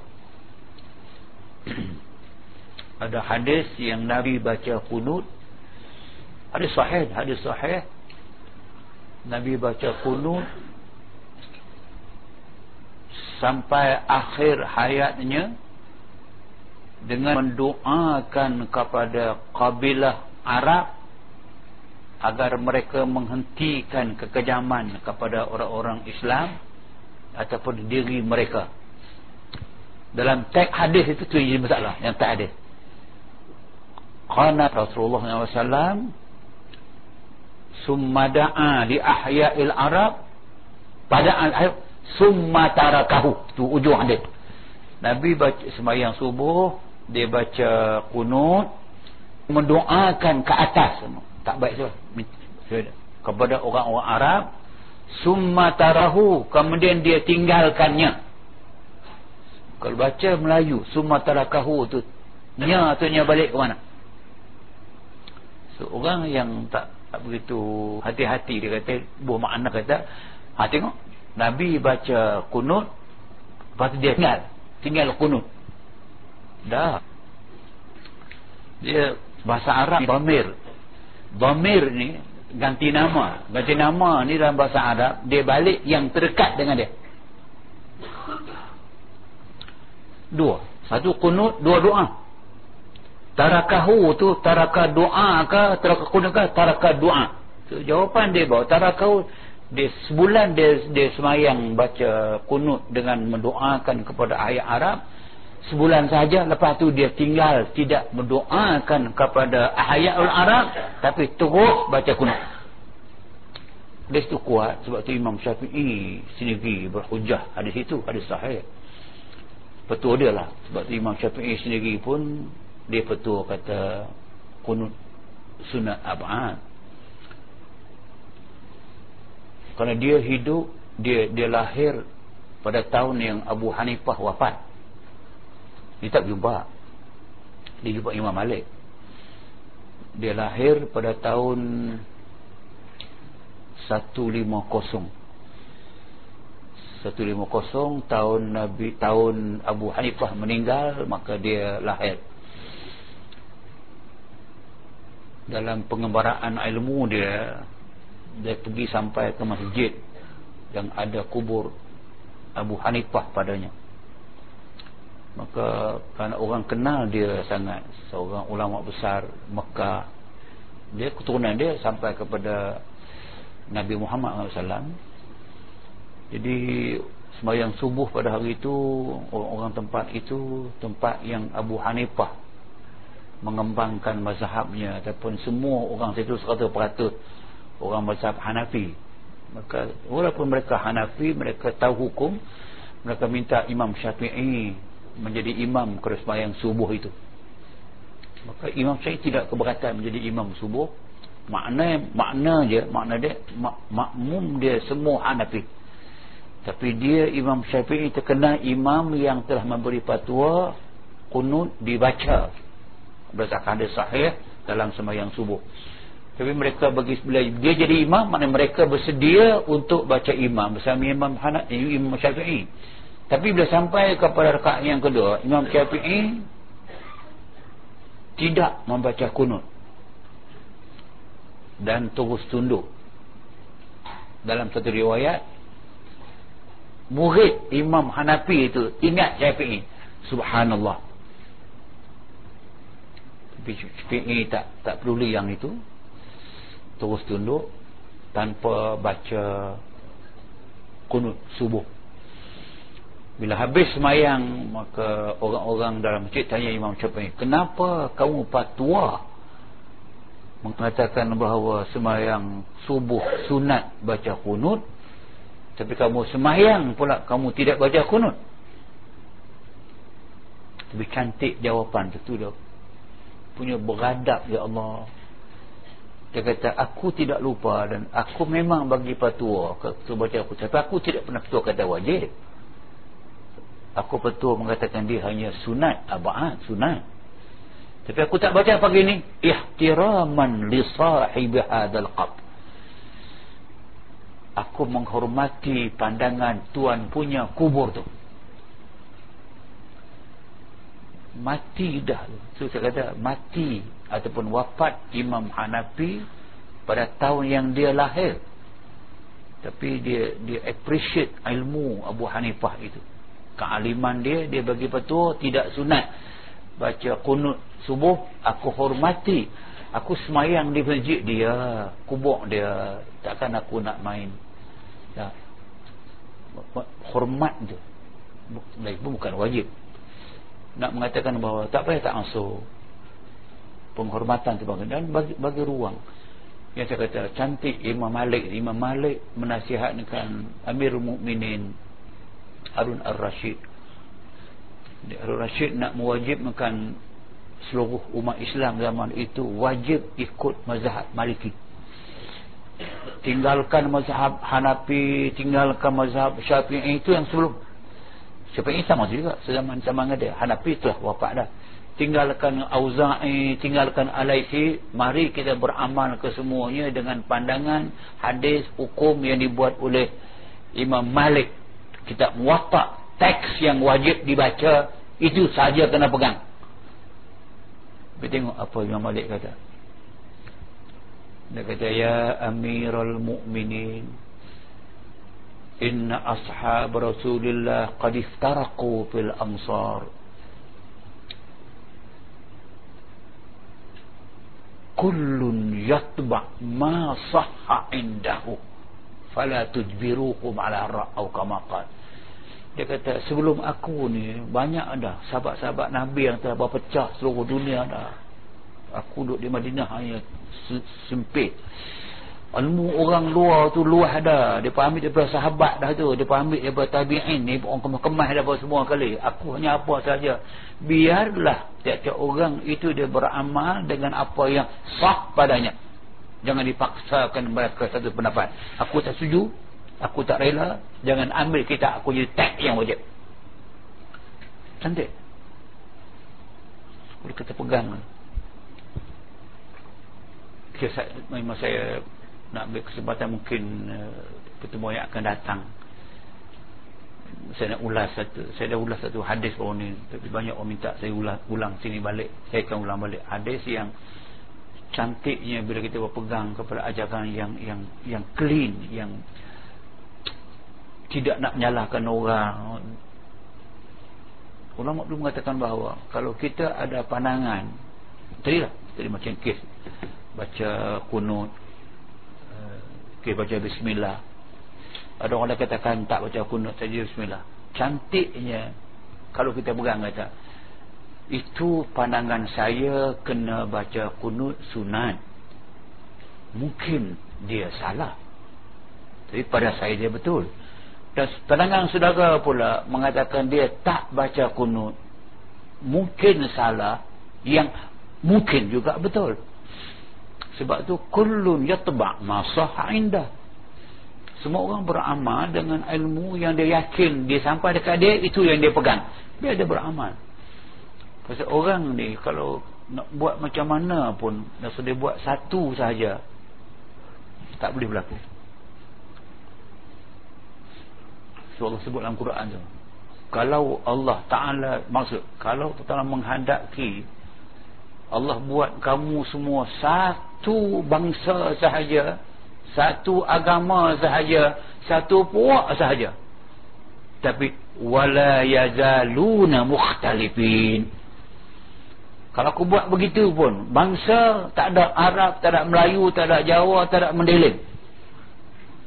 <clears throat> ada hadis yang Nabi baca qunut. Hadis sahih, hadis sahih. Nabi baca qunut sampai akhir hayatnya dengan mendoakan kepada kabilah Arab agar mereka menghentikan kekejaman kepada orang-orang Islam ataupun diri mereka. Dalam teks hadis itu tu jadi masalah yang tak ada qana Rasulullah SAW summa da'a li ahya'il Arab. Pada al summa tarakahu. Tu ujung hadis. Nabi baca sembahyang subuh dia baca kunut mendoakan ke atas tak baik tu. Kepada orang-orang Arab summa tarahu kemudian dia tinggalkannya. Kalau baca Melayu summa tarakahu tu nya tu nya balik ke mana? So orang yang tak, tak begitu hati-hati dia kata buah makna kata ha tengok Nabi baca kunut lepas dia tinggal. Tinggal kunut. Dah. Dia bahasa Arab Bamir Bamir ni ganti nama. Ganti nama ni dalam bahasa Arab dia balik yang terdekat dengan dia. Dua. Satu kunut. Dua doa. Tarakahu tu taraka doa ke taraka kunut ke taraka doa. So, jawapan dia bawa. Tarakahu dia sebulan dia dia semayang baca kunut dengan mendoakan kepada ayat Arab sebulan saja lepas tu dia tinggal tidak mendoakan kepada ayatul Arab tapi terus baca kunut. Hadis tu kuat sebab tu Imam Syafi'i sendiri berhujah. Hadis itu hadis sahih. Petua dia lah. Sebab tu Imam Syafi'i sendiri pun dia petua kata kunut sunat ab'ad. Kerana dia hidup dia dia lahir pada tahun yang Abu Hanifah wafat dia tak jumpa. Dia jumpa Imam Malik. Dia lahir pada tahun 150 150 tahun Nabi tahun Abu Hanifah meninggal maka dia lahir. Dalam pengembaraan ilmu dia dia pergi sampai ke masjid yang ada kubur Abu Hanifah padanya maka kerana orang kenal dia sangat seorang ulama besar Mekah dia keturunan dia sampai kepada Nabi Muhammad SAW jadi sembahyang subuh pada hari itu orang-orang tempat itu tempat yang Abu Hanifah mengembangkan mazhabnya ataupun semua orang situ 100% orang mazhab Hanafi. Maka walaupun mereka Hanafi mereka tahu hukum mereka minta Imam Syafi'i menjadi imam ke sembahyang subuh itu. Maka Imam Syafi'i tidak keberatan menjadi imam subuh. Makna makna je makna dia mak, makmum dia semua Hanafi. Tapi dia Imam Syafi'i terkenal imam yang telah memberi fatwa kunut dibaca. Berdasarkan hadis sahih dalam sembahyang subuh. Tapi mereka bagi bila dia jadi imam mana mereka bersedia untuk baca imam. Bersama Imam Hanafi Imam Syafi'i. Tapi bila sampai kepada rakaat yang kedua, Imam Syafi'i tidak membaca kunut dan terus tunduk. Dalam satu riwayat murid Imam Hanafi itu ingat Syafi'i. Subhanallah. Tapi Syafi'i tak tak perlu yang itu. Terus tunduk tanpa baca kunut subuh bila habis semayang maka orang-orang dalam masjid tanya Imam Syafi'i kenapa kamu patua mengatakan bahawa semayang subuh sunat baca kunut tapi kamu semayang pula kamu tidak baca kunut? Lebih cantik jawapan tu dia punya beradab ya Allah. Dia kata aku tidak lupa dan aku memang bagi patua ke baca aku tapi aku tidak pernah patua kata wajib aku patua mengatakan dia hanya sunat abad sunat. Tapi aku tak baca pagi ni. Ihtiraman li sahibi hadzal qabr aku menghormati pandangan tuan punya kubur tu. Mati dah. Tu so, saya kata mati ataupun wafat Imam Hanafi pada tahun yang dia lahir. Tapi dia dia appreciate ilmu Abu Hanifah itu kealiman dia dia bagi petua tidak sunat. Baca kunut subuh aku hormati. Aku semayang di masjid dia kubur dia. Takkan aku nak main. Ya. hormat tu pun bukan wajib. Nak mengatakan bahawa tak payah tak masuk. Penghormatan tu dan bagi, bagi ruang. Yang saya kata cantik Imam Malik. Imam Malik menasihatkan Amir Mukminin Harun Ar-Rashid. Harun Ar-Rashid nak mewajibkan seluruh umat Islam zaman itu wajib ikut mazhab Maliki. Tinggalkan mazhab Hanafi tinggalkan mazhab Syafi'i itu yang sebelum. Syafi'i sama juga sezaman sama ada Hanafi telah wafat dah. Tinggalkan Auza'i tinggalkan Alaisi mari kita beramal ke semuanya dengan pandangan hadis hukum yang dibuat oleh Imam Malik kitab muwatta teks yang wajib dibaca itu saja kena pegang. Kita tengok apa Imam Malik kata. Dia kata ya amiral mu'minin inna ashab rasulillah qad iftaraqu fil amsar kullun yatba ma sahha indahu fala tujbiruhum ala ra'au kama dia kata sebelum aku ni banyak dah sahabat-sahabat Nabi yang telah berpecah seluruh dunia dah. Aku duduk di Madinah hanya sempit. Ilmu orang luar tu luas dah. Dia ambil daripada sahabat dah tu. Dia ambil daripada tabi'in ni. Orang kemas-kemas daripada semua kali. Aku hanya apa saja. Biarlah tiap-tiap orang itu dia beramal dengan apa yang sah padanya. Jangan dipaksakan mereka satu pendapat. Aku tak setuju aku tak rela jangan ambil kita aku jadi tag yang wajib. Cantik. Boleh kita pegang saya, memang saya nak ambil kesempatan mungkin uh, pertemuan yang akan datang. Saya nak ulas satu saya dah ulas satu hadis baru ni. Tapi banyak orang minta saya ulang, ulang sini balik. Saya akan ulang balik. Hadis yang cantiknya bila kita berpegang kepada ajaran yang yang yang clean yang tidak nak menyalahkan orang. Ulama dulu mengatakan bahawa kalau kita ada pandangan tadi lah tadi macam kes baca kunut eh, kes baca bismillah. Ada orang yang katakan tak baca kunut saja bismillah. Cantiknya kalau kita pegang kata itu pandangan saya kena baca kunut sunat. Mungkin dia salah. Tapi pada saya dia betul dan pandangan saudara pula mengatakan dia tak baca kunut. Mungkin salah yang mungkin juga betul. Sebab tu kullun yatba' ma sahha indah. Semua orang beramal dengan ilmu yang dia yakin dia sampai dekat dia itu yang dia pegang. Dia ada beramal. Pasal orang ni kalau nak buat macam mana pun dah dia buat satu saja tak boleh berlaku So Allah sebut dalam Quran tu. Kalau Allah Ta'ala maksud kalau Ta'ala menghadapi Allah buat kamu semua satu bangsa sahaja, satu agama sahaja, satu puak sahaja. Tapi wala yazaluna mukhtalifin. Kalau aku buat begitu pun, bangsa tak ada Arab, tak ada Melayu, tak ada Jawa, tak ada Mendeling.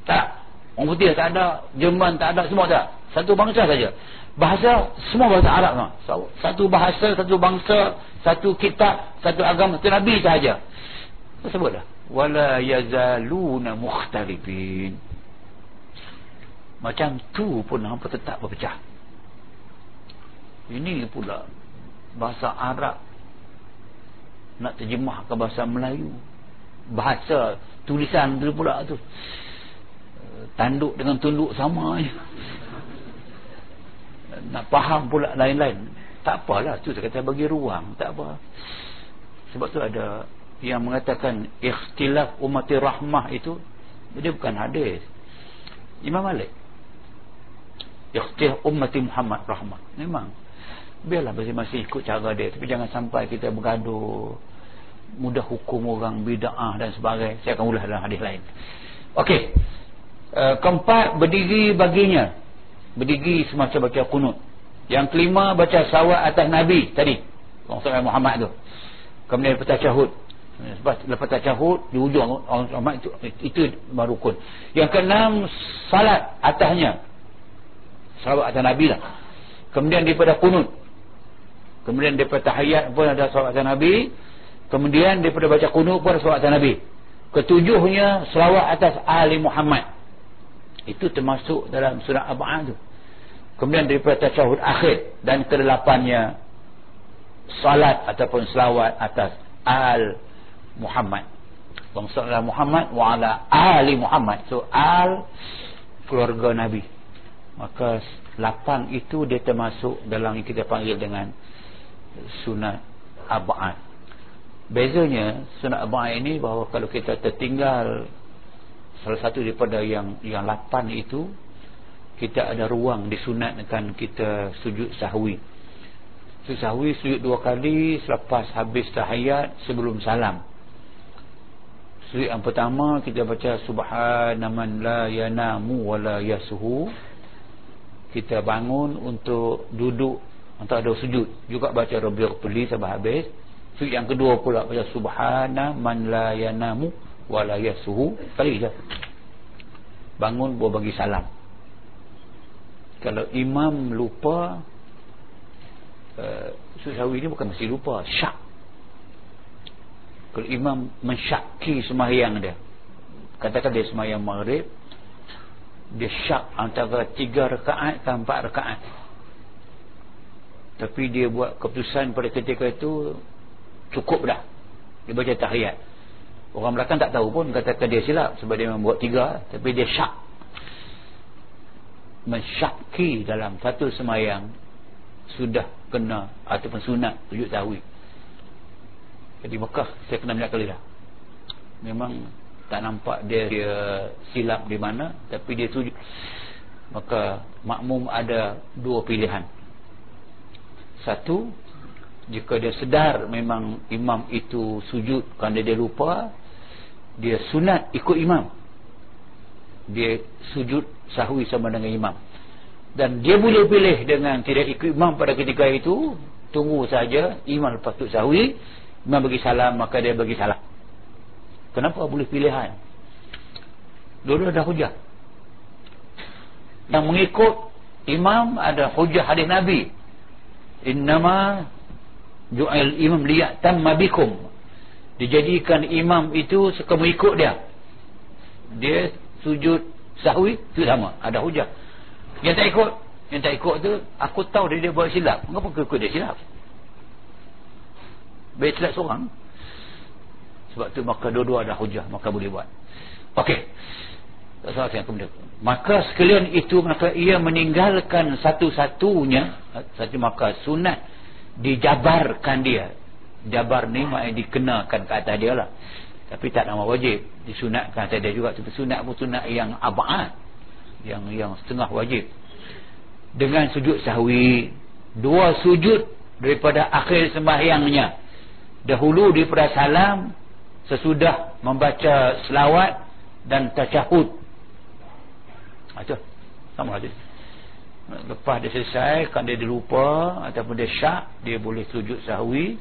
Tak Orang putih tak ada, Jerman tak ada, semua tak. Satu bangsa saja. Bahasa semua bahasa Arab semua. Satu bahasa, satu bangsa, satu kitab, satu agama, satu nabi saja. Sebutlah. Wala yazaluna mukhtalifin. Macam tu pun hampa tetap berpecah. Ini pula bahasa Arab nak terjemah ke bahasa Melayu. Bahasa tulisan tu pula tu tanduk dengan tunduk sama je. Nak faham pula lain-lain. Tak apalah tu saya kata bagi ruang tak apa. Sebab tu ada yang mengatakan ikhtilaf umati rahmah itu dia bukan hadis. Imam Malik. Ikhtilaf umati Muhammad rahmah. Memang. Biarlah masing-masing ikut cara dia tapi jangan sampai kita bergaduh mudah hukum orang bida'ah dan sebagainya. Saya akan ulas dalam hadis lain. Okey. Eh, keempat berdiri baginya. Berdiri semacam baca kunut. Yang kelima baca sawat atas Nabi tadi. Rasulullah Muhammad tu. Kemudian lepas tasyahud lepas, lepas tasyahud di ujung orang Muhammad itu, itu baru rukun yang keenam salat atasnya. Sawat atas Nabi lah. Kemudian daripada kunut. Kemudian daripada tahayat pun ada sawat atas Nabi. Kemudian daripada baca kunut pun ada sawat atas Nabi. Ketujuhnya selawat atas ahli Muhammad itu termasuk dalam surah Ab'ad tu. Kemudian daripada tasyahud akhir dan kedelapannya salat ataupun selawat atas al Muhammad. Bangsa Muhammad wa ala ali Muhammad. So al keluarga Nabi. Maka lapan itu dia termasuk dalam yang kita panggil dengan sunat abad bezanya sunat abad ini bahawa kalau kita tertinggal salah satu daripada yang yang lapan itu kita ada ruang disunatkan kita sujud sahwi sujud sahwi sujud dua kali selepas habis tahiyat sebelum salam Sujud yang pertama kita baca subhanaman la yanamu wa la yasuhu. Kita bangun untuk duduk untuk ada sujud. Juga baca rabbil quli sampai habis. Sujud yang kedua pula baca subhanaman la yanamu wa la yasuhu. Kali je. Bangun buat bagi salam. Kalau imam lupa uh, sujud sawi ini bukan mesti lupa, syak kalau imam mensyaki semayang dia katakan dia semayang maghrib dia syak antara tiga rekaat ke empat rekaat tapi dia buat keputusan pada ketika itu cukup dah dia baca tahiyat orang belakang tak tahu pun katakan dia silap sebab dia membuat tiga tapi dia syak. Mensyaki dalam satu semayang sudah kena ataupun sunat tujuh tahwi di Mekah saya pernah banyak kali dah. Memang tak nampak dia, dia silap di mana tapi dia tuju maka makmum ada dua pilihan. Satu jika dia sedar memang imam itu sujud kerana dia lupa dia sunat ikut imam. Dia sujud sahwi sama dengan imam. Dan dia boleh pilih dengan tidak ikut imam pada ketika itu tunggu saja imam lepas tu sahwi Imam bagi salam maka dia bagi salam. Kenapa boleh pilihan dulu ada hujah. Yang mengikut imam ada hujah hadis Nabi. Innama ju'al imam liya'tam mabikum dijadikan imam itu suka mengikut dia. Dia sujud sahwi itu sama. Ada hujah. Yang tak ikut yang tak ikut tu aku tahu dia, dia buat silap. Kenapa aku ikut dia silap? Baik silap seorang. Sebab tu maka dua-dua ada hujah Maka boleh buat. Okey. Maka sekalian itu Maka ia meninggalkan satu-satunya Satu maka sunat Dijabarkan dia Jabar ni maknanya dikenakan ke atas dia lah. Tapi tak nama wajib. Disunatkan atas dia juga. Tapi sunat pun sunat yang abad. Yang yang setengah wajib. Dengan sujud sahwi. Dua sujud Daripada akhir sembahyangnya. Dahulu daripada salam sesudah membaca selawat dan tasyahud itu sama aja. Lepas dia selesai kan dia dilupa ataupun dia syak dia boleh sujud sahwi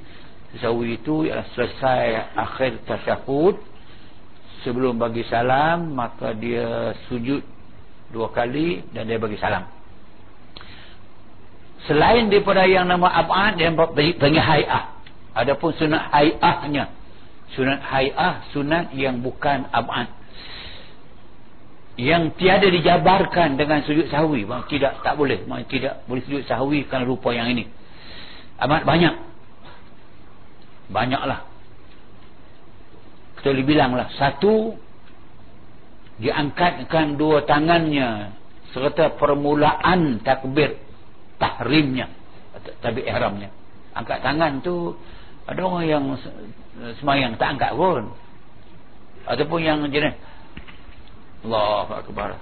sahwi itu ialah selesai akhir tasyahud sebelum bagi salam maka dia sujud dua kali dan dia bagi salam. Selain daripada yang nama abad dia panggil hay'ah Adapun sunat hayahnya sunat hayah sunat yang bukan abad. Yang tiada dijabarkan dengan sujud sahwi. Tidak tak boleh. Tidak boleh sujud sahwi kerana rupa yang ini. Amat banyak banyaklah. Kita boleh bilanglah satu diangkatkan dua tangannya serta permulaan takbir tahrimnya takbir ihramnya. Angkat tangan tu ada orang yang semayang tak angkat pun. Ataupun yang jenis Allahu Akbar.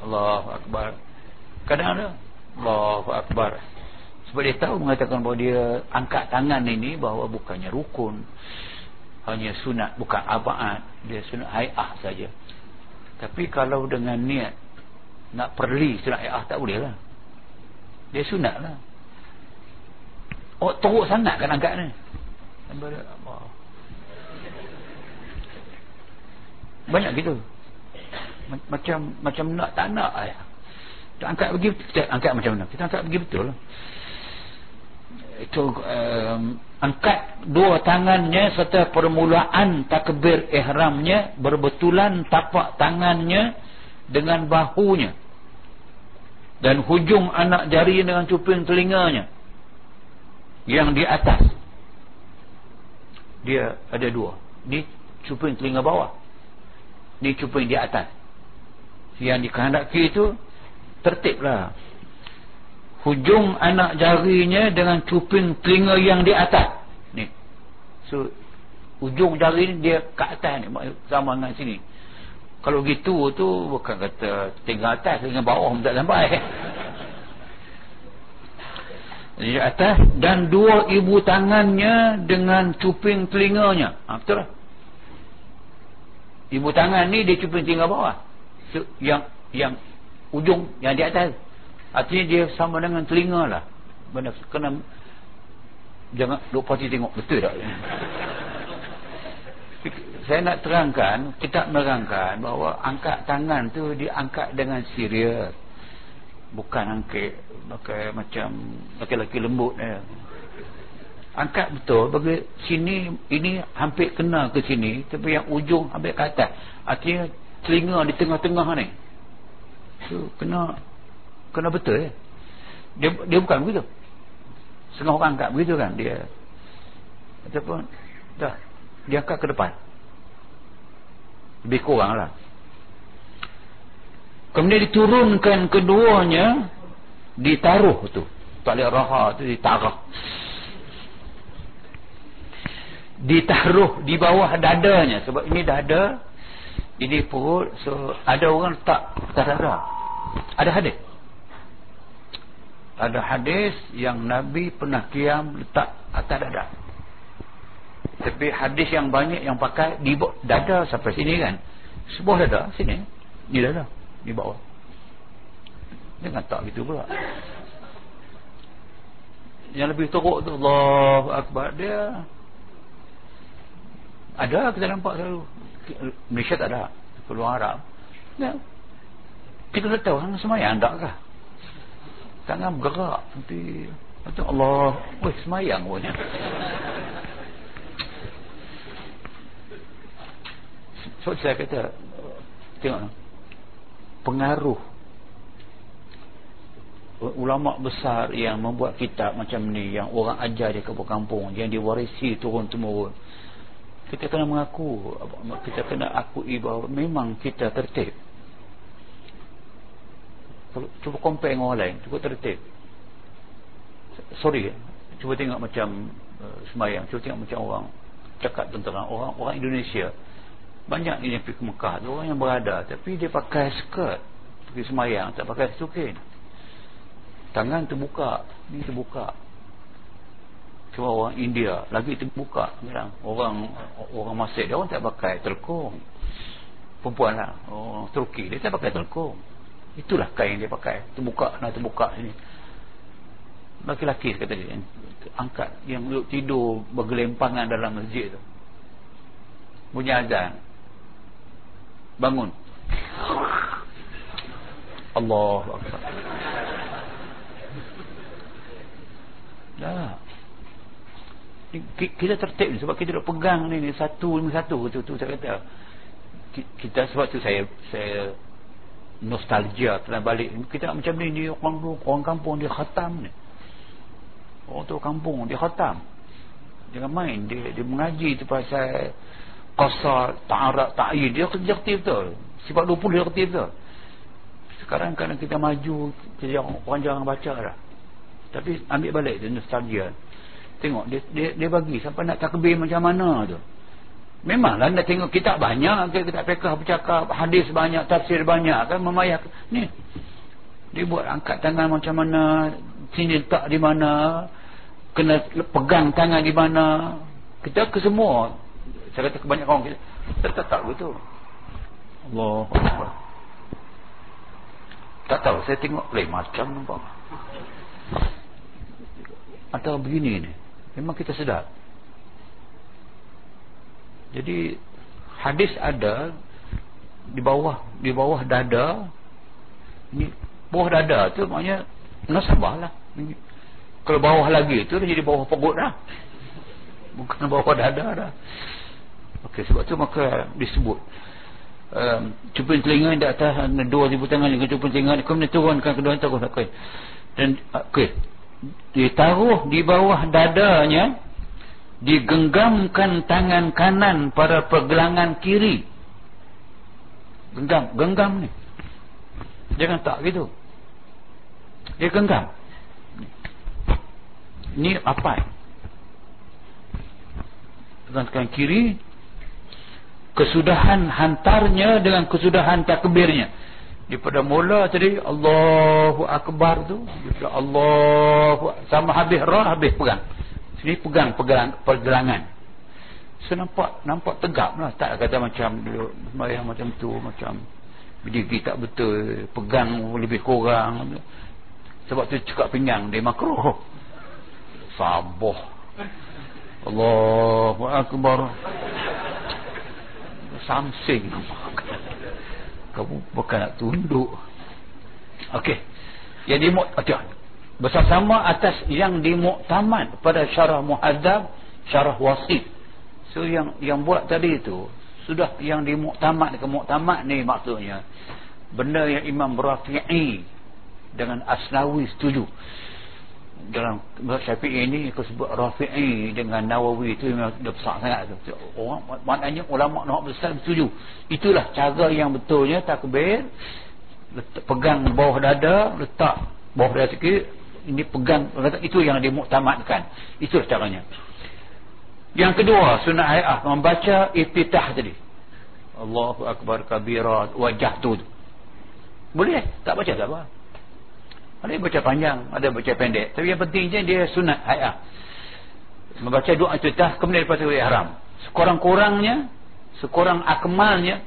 Allahu Akbar. Kadang ada Allahu Akbar sebab dia tahu mengatakan bahawa dia angkat tangan ini bahawa bukannya rukun. Hanya sunat bukan abad. Dia sunat hayah saja. Tapi kalau dengan niat nak perli sunat hayah tak boleh lah. Dia sunat lah. Oh teruk sangat kan angkat ni. Banyak gitu. Macam Macam nak tak nak ya. Kita angkat pergi Kita angkat macam mana? Kita angkat pergi betul lah. Itu um, Angkat dua tangannya Serta permulaan takbir ihramnya Berbetulan tapak tangannya Dengan bahunya. Dan hujung anak jari dengan cuping telinganya yang di atas. Dia ada dua. Ni cuping telinga bawah. Ni cuping di atas. Yang dikehendaki itu tertiblah hujung anak jarinya dengan cuping telinga yang di atas. Ni. So ujung jari ni dia ke atas ni sama dengan sini. Kalau gitu tu bukan kata tinggal atas dengan bawah tak sampai. <laughs> Di atas dan dua ibu tangannya dengan cuping telinganya. Ha, betul lah ibu tangan ni dia cuping telinga bawah. So, yang yang ujung yang di atas artinya dia sama dengan telinga lah. Benda kena jangan duk pati tengok. Betul tak? <laughs> Saya nak terangkan kita menerangkan bahawa angkat tangan tu diangkat dengan serius. Bukan angkat pakai macam laki-laki lembut eh. angkat betul bagi sini ini hampir kena ke sini tapi yang ujung hampir ke atas. Artinya telinga di tengah-tengah ni. So, kena kena betul eh. dia, dia bukan begitu. Setengah orang angkat begitu kan dia. Ataupun dah dia angkat ke depan. Lebih kurang lah. Kemudian diturunkan keduanya ditaruh tu. Tali raha tu ditaruh ditaruh di bawah dadanya. Sebab ini dada ini perut. So ada orang tak tak dada ada hadis ada hadis yang Nabi pernah kiam letak atas dada. Tapi hadis yang banyak yang pakai di dada sampai sini kan? Sebuah dada sini. Di dada di bawah. Jangan tak gitu pula. Yang lebih teruk tu Allah Akbar. Dia ada kita nampak selalu. Malaysia tak ada. Keluar Arab. Ya. kita tak tahu semayang tak kah tangan bergerak nanti Allah. Weh semayang pun. Sebab saya kata tengok pengaruh ulama besar yang membuat kitab macam ni yang orang ajar di kampung-kampung yang diwarisi turun-temurun kita kena mengaku kita kena akui bahawa memang kita tertib cuba compare dengan orang lain. Cuba tertib. Sorry cuba tengok macam uh, semayang. Cuba tengok macam orang cakap tentang orang orang Indonesia. Banyak ni yang pergi ke Mekah. Tu orang yang berada tapi dia pakai skirt. Pergi semayang tak pakai sukin. Tangan terbuka ni terbuka. Cuma orang India lagi terbuka. Bilang orang orang masjid dia orang tak pakai telkung perempuan lah orang Turki dia tak pakai telkung itulah kain dia pakai. Terbuka nak terbuka sini. Laki-laki kata dia angkat yang duduk tidur bergelempangan dalam masjid tu. Bunyi azan. Bangun. Allah Akbar. Dah. Kita tertib sebab kita dah pegang ni, ni satu lima satu tu, tu saya kata kita sebab tu saya saya nostalgia telah balik. Kita nak macam ni ni orang, orang kampung dia khatam ni. Orang tu kampung dia khatam. Jangan main dia, dia mengaji tu pasal qasar, ta'arak, ta'ir dia kerja aktif tu sifat 20 dia aktif tu sekarang kadang kita maju kita orang jangan baca dah. Tapi ambil balik dia nostalgia. Tengok dia, dia, dia bagi sampai nak takbir macam mana tu memanglah nak tengok kitab banyak kita pekah bercakap hadis banyak tafsir banyak kan? Memayah ni. Dia buat angkat tangan macam mana sini letak di mana kena pegang tangan di mana. Kita ke semua. Saya kata kebanyakan orang kita tetap tak betul Allah. Tak tahu saya tengok lain macam nampak? Atau begini ni. Memang kita sedar jadi hadis ada di bawah di bawah dada. Ni bawah dada tu maknanya nasabah lah. Kalau bawah lagi tu dia jadi bawah perut dah. Bukan bawah dada dah. Okey sebab tu maka disebut um, cuping telinga di atas dua ribu tangan dengan cuping telinga. Ni kemudian turunkan kedua tangan okey dan okey ditaruh di bawah dadanya digenggamkan tangan kanan pada pergelangan kiri. Genggam genggam ni. Jangan tak gitu? Dia genggam. Ni apa tangan kiri kesudahan hantarnya dengan kesudahan takbirnya. Daripada mula tadi Allahu Akbar tu daripada Allahu sama habis rah habis pegang Sini pegang pegang pergelangan. So nampak nampak tegap lah. Tak kata macam dulu sembahyang macam tu macam berdiri tak betul, pegang lebih kurang. Sebab tu cekak pinggang dia makruh. Sabar. Allahu akbar. Samsing. Kamu bukan nak tunduk. Okey. Jadi hati bersama atas yang dimuktamad pada syarah muhadzab syarah wasit. So yang yang buat tadi itu sudah yang dimuktamad ke muktamad ni maksudnya. Benda yang Imam Rafi'i dengan Asnawi setuju. Dalam Syafi'i ini aku sebut Rafi'i dengan Nawawi itu memang dah besar sangat. Tu. orang maknanya ulama nak besar setuju. Itulah cara yang betulnya takbir pegang bawah dada letak bawah dada sikit ini pegang itu yang dimuktamadkan itu caranya. Yang kedua sunnah ayat membaca iftitah tadi. Allahu akbar kabira wajah tu. Boleh? Tak baca tak apa. Ada baca panjang ada baca pendek. Tapi yang pentingnya dia sunat ayat membaca doa iftitah kemudian lepas itu ihram. Sekurang-kurangnya sekurang akmalnya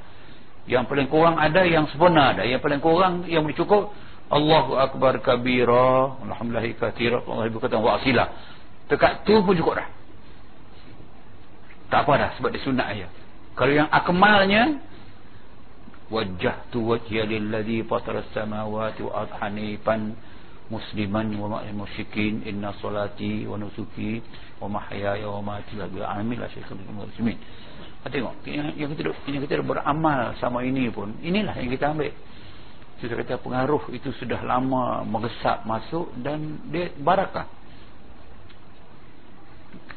yang paling kurang ada yang sempurna ada. Yang paling kurang yang boleh cukup Allahu Akbar kabira. Alhamdulillah kathira Allah ibu kata wa asila dekat tu pun cukup dah. Tak apa dah sebab dia sunat aja. Kalau yang akmalnya wajah tu wajah lilladhi fatara samawati wa hanifan musliman wa ma'il musyikin inna salati wa nusuki wa mahyaya wa mati la bila amin la syaitan muslimin tengok yang kita yang kita beramal sama ini pun inilah yang kita ambil kita kata pengaruh itu sudah lama mengesap masuk dan dia barakah.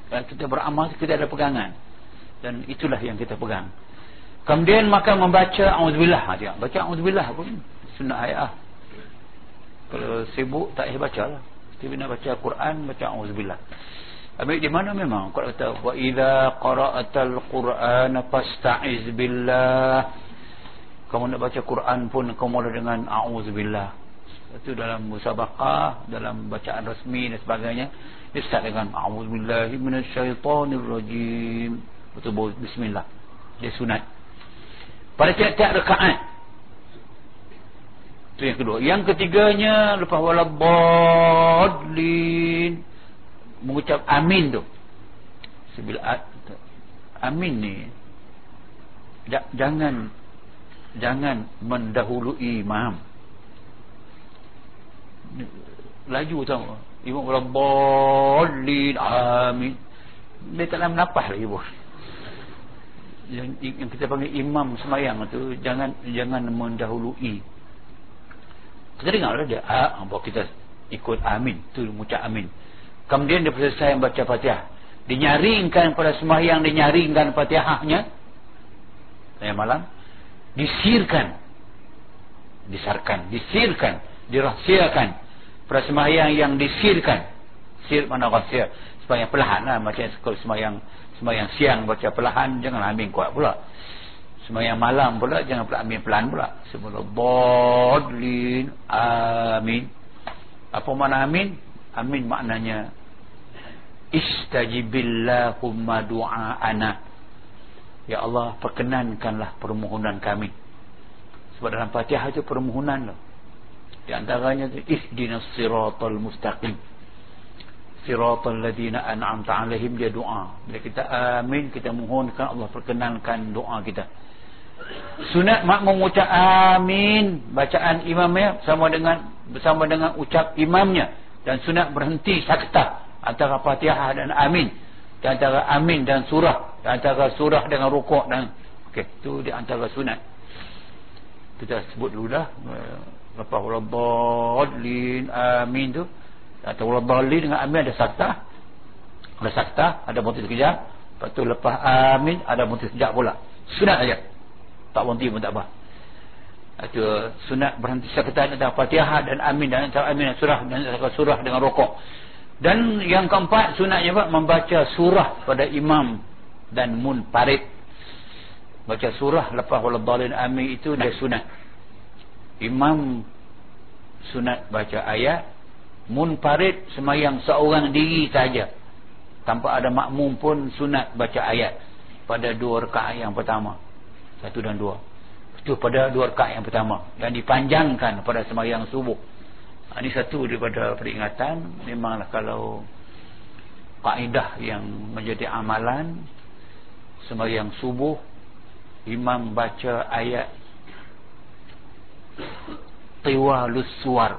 Dan kita beramal kita ada pegangan. Dan itulah yang kita pegang. Kemudian maka membaca auzubillah dia baca auzubillah pun sunnah ayat kalau sibuk tak payah baca lah. Kita nak baca Quran baca auzubillah Ambil di mana memang? Kalau kata wa idza qara'atal qur'ana fasta'iz billah kamu nak baca Quran pun kamu mula dengan a'udzubillah. Itu dalam musabaqah dalam bacaan rasmi dan sebagainya. Dia start dengan a'udzubillahi minasyaitonirrajim. Betul bismillah. Dia sunat. Pada tiap-tiap rakaat. Itu yang kedua. Yang ketiganya lepas walabadlin mengucap amin tu. Sebila amin ni. Jangan jangan mendahului imam. Laju tau imam waladdallin amin. Dia tak nak menapah lagi bos. Yang, yang kita panggil imam semayang tu jangan jangan mendahului. Kita dengar lah dia ah, kita ikut amin. Tu mengucap amin. Kemudian dia selesai baca fatihah. Dinyaringkan pada semayang dinyaringkan fatihahnya. Saya malam disirkan disarkan disirkan dirahsiakan. Persembahyang yang disirkan sir mana rahsia? Sembahyang perlahan lah macam sekali sembahyang sembahyang siang baca perlahan jangan ambil kuat pula. Sembahyang malam pula jangan pula ambil pelan pula. Semula bodlin amin. Apa mana amin? Amin maknanya istajibillahumma du'a'ana Ya Allah perkenankanlah permohonan kami. Sebab dalam fatihah itu permohonan loh di antaranya ihdinas siratal mustaqim. Siratal ladina an'amta alaihim dia doa. Bila kita amin kita mohonkan Allah perkenankan doa kita. Sunat mak mengucap amin. Bacaan imamnya sama dengan bersama dengan ucap imamnya. Dan sunat berhenti sakta antara fatihah dan amin. Antara amin dan surah antara surah dengan rukuk dan okey itu di antara sunat. Kita sebut dulu dah lepas rabbadlin amin tu. Atau waladdallin dengan amin ada saktah ada saktah ada berhenti sekejap lepas tu lepas amin ada berhenti sekejap pula. Sunat saja. Tak berhenti pun tak apa. Itu sunat berhenti sekejap antara fatihah dan amin dan amin dan surah dan antara surah dengan rokok dan yang keempat sunatnya Pak membaca surah pada imam dan munfarid. Baca surah lepas waladdallin amin itu dia sunat. Imam sunat baca ayat munfarid semayang seorang diri saja. Tanpa ada makmum pun sunat baca ayat. Pada dua rakaat yang pertama. Satu dan dua. Itu pada dua rakaat yang pertama. Dan dipanjangkan pada semayang subuh. Ha, ini satu daripada peringatan. Memanglah kalau kaedah yang menjadi amalan semayang subuh imam baca ayat tiwalus suar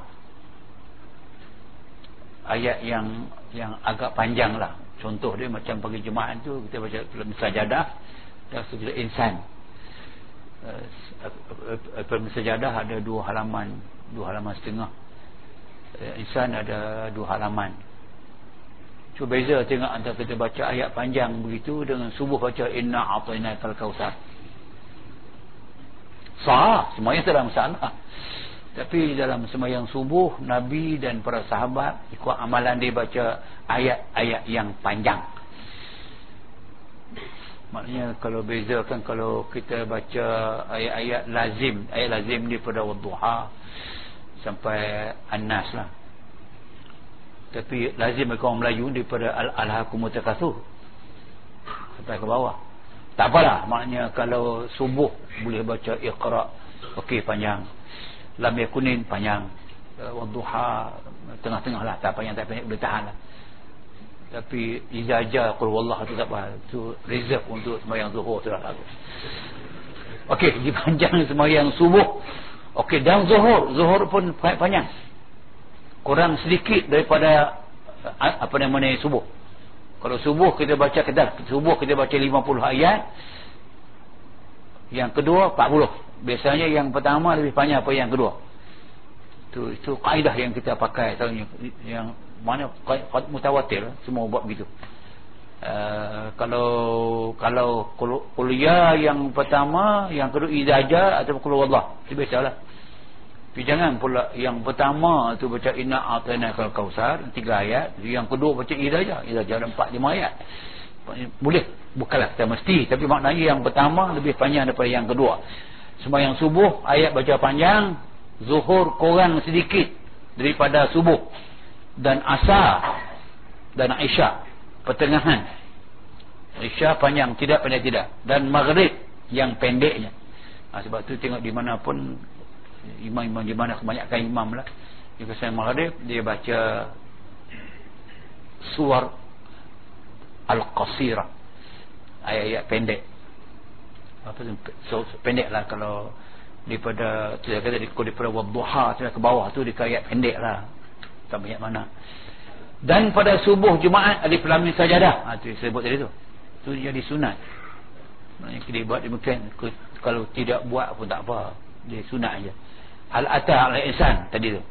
ayat yang yang agak panjang lah. Contoh dia macam pagi Jumaat tu kita baca dalam sajadah dan sejauh insan. Dalam uh, sajadah ada dua halaman dua halaman setengah. Uh, insan ada dua halaman cuba beza tengok antara kita baca ayat panjang begitu dengan subuh baca inna a'tayna kal kausar sah semuanya tidak masalah tapi dalam semayang subuh Nabi dan para sahabat ikut amalan dia baca ayat-ayat yang panjang. Maknanya kalau bezakan kalau kita baca ayat-ayat lazim ayat lazim ni pada wadduha sampai anas lah tapi lazim orang Melayu daripada al-alhakumutakasu sampai ke bawah. Tak apalah maknanya kalau subuh boleh baca ikhra okey panjang. Lam yakunin panjang. Uh, wadduha tengah-tengah lah. Tak panjang tak panjang boleh tahan lah. Tapi izaja qul wallah tu tak apa. Tu reserve untuk sembahyang zuhur tu lah okey dipanjang sembahyang subuh. Okey dan zuhur. Zuhur pun panjang kurang sedikit daripada uh, apa namanya subuh. Kalau subuh kita baca kedar subuh kita baca 50 ayat yang kedua 40 biasanya yang pertama lebih panjang apa yang kedua? Itu itu kaedah yang kita pakai tahu yang mana mutawatir semua buat begitu. Uh, kalau kalau kuliah yang pertama yang kedua idaja atau kuliah Allah itu biasalah tapi jangan pula yang pertama tu baca inna atana kal kausar tiga ayat. Yang kedua baca idaja idaja ada empat lima ayat. Boleh. Bukanlah kita mesti. Tapi maknanya yang pertama lebih panjang daripada yang kedua. Sembahyang subuh ayat baca panjang. Zuhur kurang sedikit daripada subuh. Dan asar dan isya pertengahan. Isya panjang tidak pendek tidak. Dan maghrib yang pendeknya. Ha, sebab tu tengok di mana pun imam-imam di mana kebanyakan imam lah. Di kesan maghrib dia baca suar al-qasira. Ayat-ayat pendek. Apa tu? So, pendek lah kalau daripada saya kata daripada sampai ke bawah tu dia ayat pendek lah. Tak banyak mana. Dan pada subuh Jumaat ada pelamin sajadah. Ha, tu saya sebut tadi tu. Tu jadi sunat. Maknanya kita buat demikian kalau tidak buat pun tak apa. Dia sunat aja al ata al ihsan tadi tu.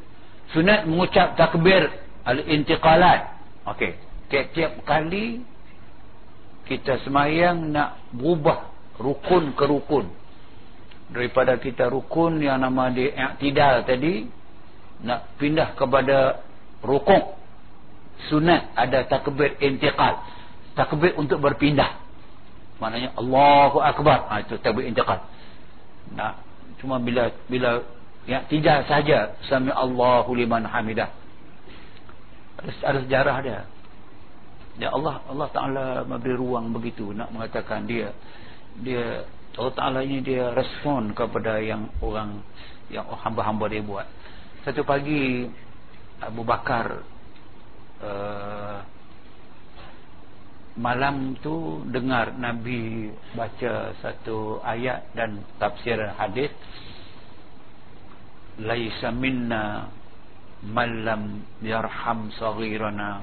Sunat mengucap takbir al intiqalat okey. Tiap-tiap kali kita semayang nak berubah rukun ke rukun. Daripada kita rukun yang nama dia i'tidal tadi nak pindah kepada rukun. Sunat ada takbir intiqal. Takbir untuk berpindah. Maknanya Allahu Akbar. Ha, itu takbir intiqal. Nah cuma bila bila ya tidak saja sami Allahu liman hamidah. Ada, ada sejarah dia. Ya Allah Allah Taala memberi ruang begitu nak mengatakan dia dia Allah Ta'ala ini dia respon kepada yang orang yang hamba-hamba dia buat. Satu pagi Abu Bakar uh, malam tu dengar Nabi baca satu ayat dan tafsir hadis laisa minna man lam yarham saghirana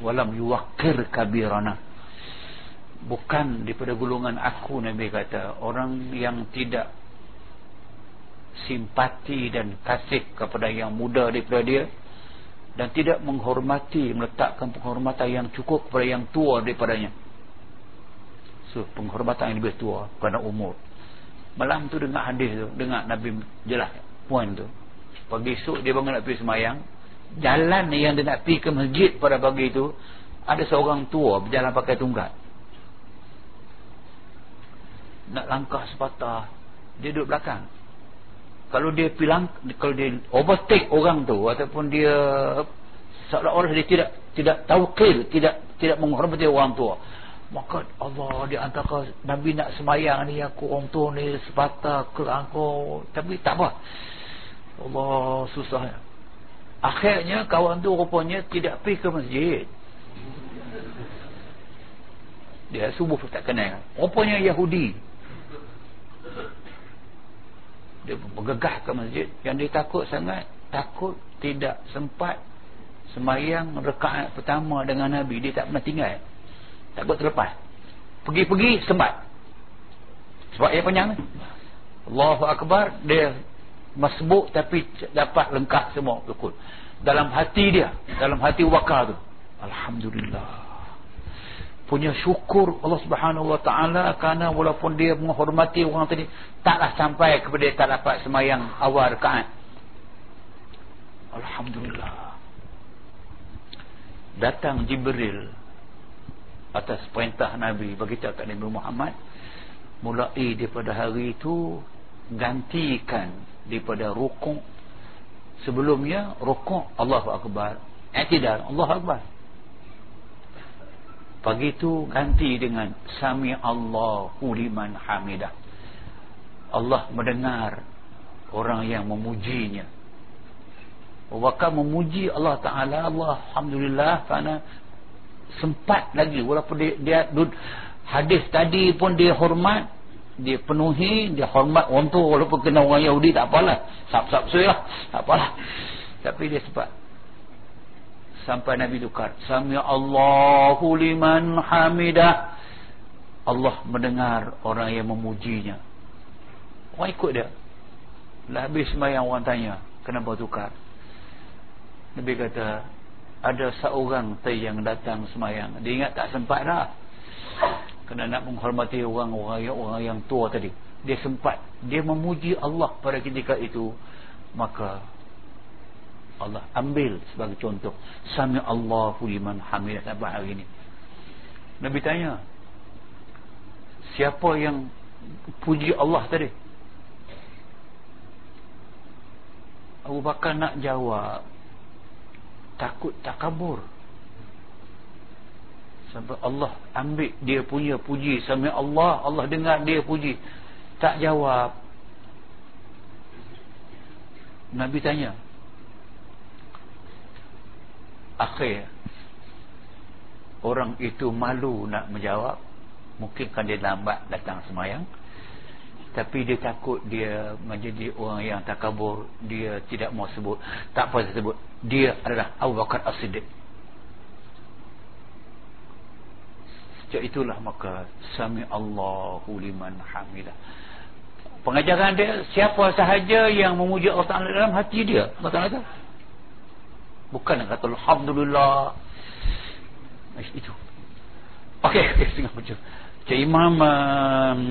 walam yuwaqqir kabirana. Bukan daripada gulungan aku Nabi kata. Orang yang tidak simpati dan kasih kepada yang muda daripada dia dan tidak menghormati meletakkan penghormatan yang cukup kepada yang tua daripadanya. So penghormatan yang lebih tua kerana umur. Malam tu dengar hadis tu dengar Nabi jelas puan tu. Pagi esok dia bangun nak pergi semayang. Jalan yang dia nak pergi ke masjid pada pagi tu ada seorang tua berjalan pakai tunggat. Nak langkah sepatah dia duduk belakang. Kalau dia pilang kalau dia overtake orang tu ataupun dia seolah-olah dia tidak tidak tawqil tidak tidak menghormati orang tua maka Allah dia antara Nabi nak semayang ni aku orang tua ni sepatah ke aku tapi tak apa Allah susah akhirnya kawan tu rupanya tidak pergi ke masjid. Dia subuh tak kenal. Rupanya Yahudi. Dia bergegah ke masjid. Yang dia takut sangat takut tidak sempat semayang rekaat pertama dengan Nabi. Dia tak pernah tinggal. Takut terlepas. Pergi-pergi sempat. Sebab ia panjang. Allahu Akbar dia masbuk tapi dapat lengkap semua. Betul. Dalam hati dia dalam hati wakar tu. Alhamdulillah. Punya syukur Allah Subhanahu wa taala kerana walaupun dia menghormati orang tadi taklah sampai kepada dia tak dapat semayang awal rakaat. Alhamdulillah. Datang Jibril atas perintah Nabi bagi kat Nabi Muhammad mulai daripada hari itu gantikan daripada rukuk sebelumnya rukuk Allahu akbar i'tidal Allahu akbar Pagi itu ganti dengan Sami Allahu liman hamidah. Allah mendengar orang yang memujinya. Waktu memuji Allah Ta'ala, Allah Alhamdulillah kerana sempat lagi. Walaupun dia, dia hadis tadi pun dia hormat, dia penuhi, dia hormat orang tu walaupun kena orang Yahudi tak apalah. Sap-sap saya lah, tak apalah. Tapi dia sempat sampai Nabi tukar. Sami Allahu liman hamidah. Allah mendengar orang yang memujinya. Orang ikut dia. Lah habis semayang orang tanya kenapa tukar? Nabi kata ada seorang yang datang semayang dia ingat tak sempat dah kena nak menghormati orang-orang yang, orang yang tua tadi. Dia sempat. Dia memuji Allah pada ketika itu. Maka Allah ambil sebagai contoh. Sami Allahu liman hamidah. Sampai hari ini. Nabi tanya siapa yang puji Allah tadi? Abu Bakar nak jawab takut tak kabur sampai Allah ambil dia punya puji. Sami Allah Allah dengar dia puji. Tak jawab. Nabi tanya akhir orang itu malu nak menjawab? Mungkin kan dia lambat datang semayang. Tapi dia takut dia menjadi orang yang takabur. Dia tidak mau sebut. Tak apa saya sebut. Dia adalah Abu Bakar As-Siddiq sejak itulah maka sami Allahu liman hamidah. Pengajaran dia siapa sahaja yang memuji Allah Ta'ala dalam hati dia Allah Ta'ala bukan kata Alhamdulillah. Itu. Ok <laughs> setengah macam. Cik Imam um,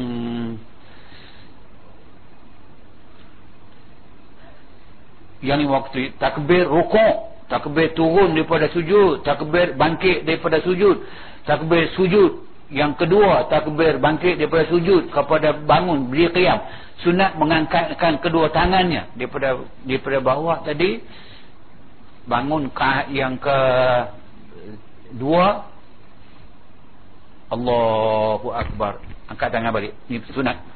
yang ni waktu takbir rukuk takbir turun daripada sujud takbir bangkit daripada sujud takbir sujud yang kedua takbir bangkit daripada sujud kepada bangun beri qiyam. Sunat mengangkatkan kedua tangannya daripada daripada bawah tadi. Bangun yang ke dua Allahu Akbar. Angkat tangan balik. Ini sunat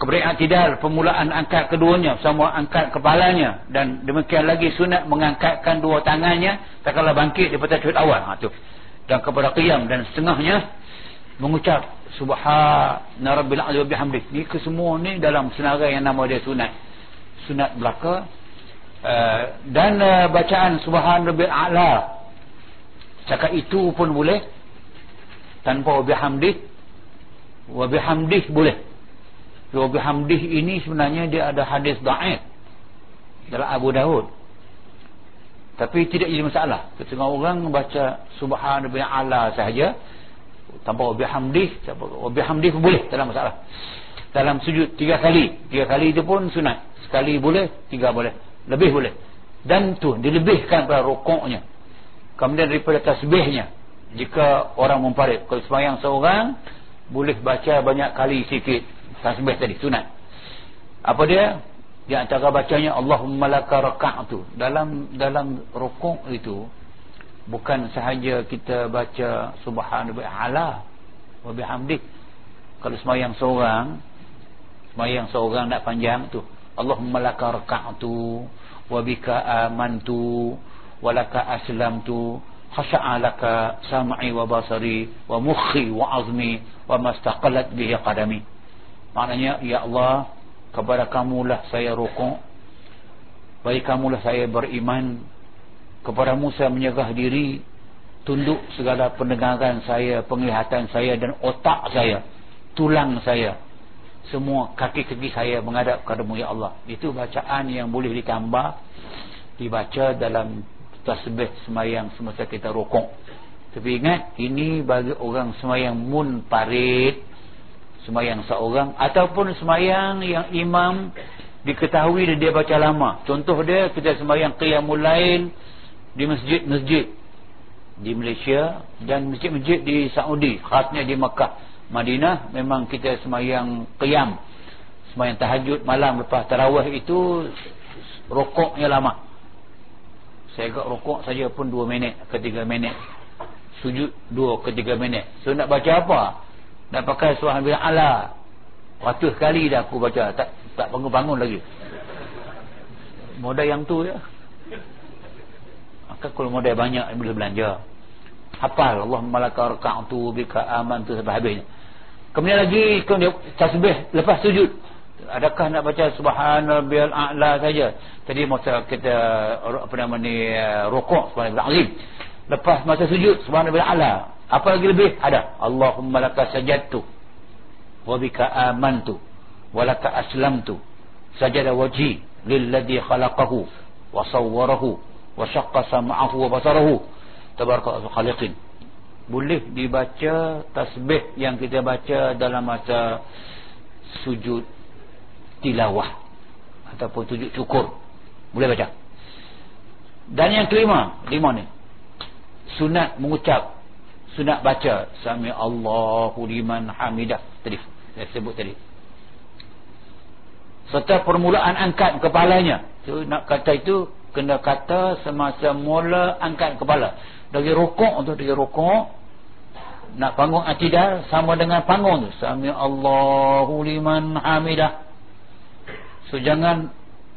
kemudian tidak permulaan angkat keduanya sama angkat kepalanya. Dan demikian lagi sunat mengangkatkan dua tangannya tak kala bangkit daripada sujud awal. Ha, tu. dan kepada qiyam dan setengahnya mengucap subhana rabbil azim bihamdih. Ni kesemua ni dalam senarai yang nama dia sunat. Sunat belaka Eh, dan uh, bacaan subhan rabbil a'la. Cakap itu pun boleh. Tanpa bihamdih wa bihamdih boleh wa bihamdih ini sebenarnya dia ada hadis da'if dalam Abu Daud tapi tidak jadi masalah. Ketika orang baca subhanallah sahaja tanpa wabihamdih tanpa wabihamdih pun boleh ada masalah. Dalam sujud tiga kali tiga kali itu pun sunat. Sekali boleh tiga boleh. Lebih boleh. Dan tu dilebihkan pada rokoknya. Kemudian daripada tasbihnya jika orang memparit kalau semayang seorang boleh baca banyak kali sikit tasbih tadi sunat. Apa dia? Di antara bacanya Allahumma laka raka'tu. Dalam dalam rukuk itu bukan sahaja kita baca subhanallahi ala wa bihamdi kalau semayang seorang semayang seorang nak panjang tu Allahumma laka raka'tu wa bika amantu wa laka aslamtu khasha'a laka sam'i wa basari wa mukhi wa azmi wa mastaqalat bihi qadami maknanya ya Allah kepada kamulah saya rukuk. Bagi kamulah saya beriman. Kepada Musa menyegah diri. Tunduk segala pendengaran saya penglihatan saya dan otak saya. Tulang saya. Semua kaki-kaki saya menghadap kepadamu ya Allah. Itu bacaan yang boleh ditambah dibaca dalam tasbih semayang semasa kita rukuk. Tapi ingat ini bagi orang semayang munparid semayang seorang ataupun semayang yang imam diketahui dia baca lama. Contoh dia kita semayang qiyamul lail di masjid-masjid di Malaysia dan masjid-masjid di Saudi khasnya di Makkah Madinah memang kita semayang qiyam semayang tahajud malam lepas tarawih itu rokoknya lama. Saya agak rokok saja pun 2 minit ke 3 minit. Sujud 2 ke 3 minit. So nak baca apa nak pakai surah bilang ala. Ratus kali dah aku baca. Tak tak bangun-bangun lagi. Modal yang tu ya. Maka kalau modal banyak boleh belanja. Hafal Allahumma laka raka'tu bika amantu sampai habis. Kemudian lagi kemudian tasbih lepas sujud. Adakah nak baca subhanallah a'la saja? Tadi masa kita apa nama ni rukuk subhanallah azim. Lepas masa sujud subhanallah a'la apa lagi lebih? Ada. Allahumma laka sajadtu. Wa bika amantu. Wa laka aslamtu. Sajada wajhi. Lilladhi khalaqahu. Wa sawwarahu. Wa syaqqa sam'ahu wa basarahu. Khaliqin. Boleh dibaca tasbih yang kita baca dalam masa sujud tilawah. Ataupun sujud syukur. Boleh baca. Dan yang kelima. Lima ni. Sunat mengucap sunat baca. Sami Allahu liman hamidah. Tadi saya sebut tadi. Serta permulaan angkat kepalanya. So, nak kata itu kena kata semasa mula angkat kepala. Dari rukuk tu dari rukuk nak panggung atidal sama dengan panggung tu. Sami Allahu liman hamidah. So jangan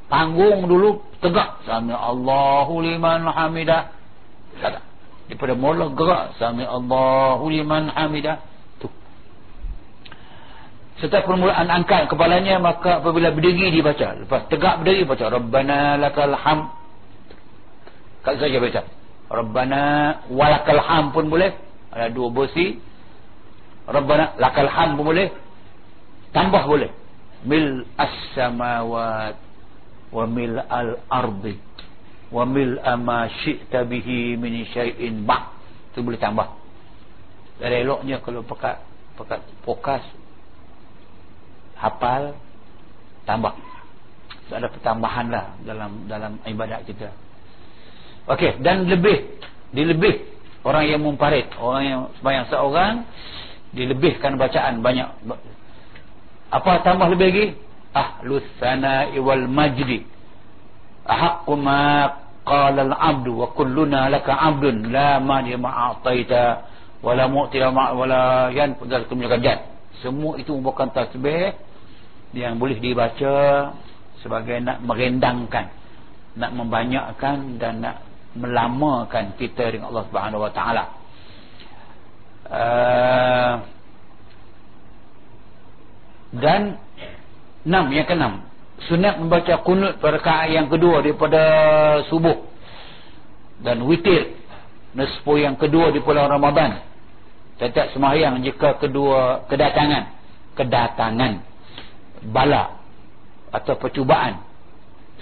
panggung dulu tegak. Sami Allahu liman hamidah. Kata daripada mula gerak sami Allahu liman hamidah tu. Setiap permulaan angkat kepalanya maka apabila berdiri dibaca lepas tegak berdiri baca rabbana lakal ham. Kat saja baca. Rabbana walakal ham pun boleh. Ada dua versi rabbana lakal ham pun boleh. Tambah boleh. Mil as-samawat wa mil al-ardi wa mil ama syi'ta bihi min syai'in ba tu boleh tambah. Eloknya kalau pekat pekat fokus hafal tambah. So, ada pertambahan lah dalam dalam ibadat kita. Okey dan lebih dilebih orang yang mumparit orang yang sembahyang seorang dilebihkan bacaan banyak. Apa tambah lebih lagi? Ahlus sana'i wal majdi. Ahakku ma Qala al-'abdu wa kulluna laka 'abdun la man ya'ataita wala mu'tila ma wala yan fadzalkum yakajat. Semua itu merupakan tasbih yang boleh dibaca sebagai nak merendangkan, nak membanyakkan dan nak melamakan kita dengan Allah Subhanahu wa taala. Uh, dan enam yang keenam sunat membaca kunut pada yang kedua daripada subuh. Dan witir nisfu yang kedua di bulan Ramadan. Tetap sembahyang jika kedua kedatangan. Kedatangan. Bala atau percubaan.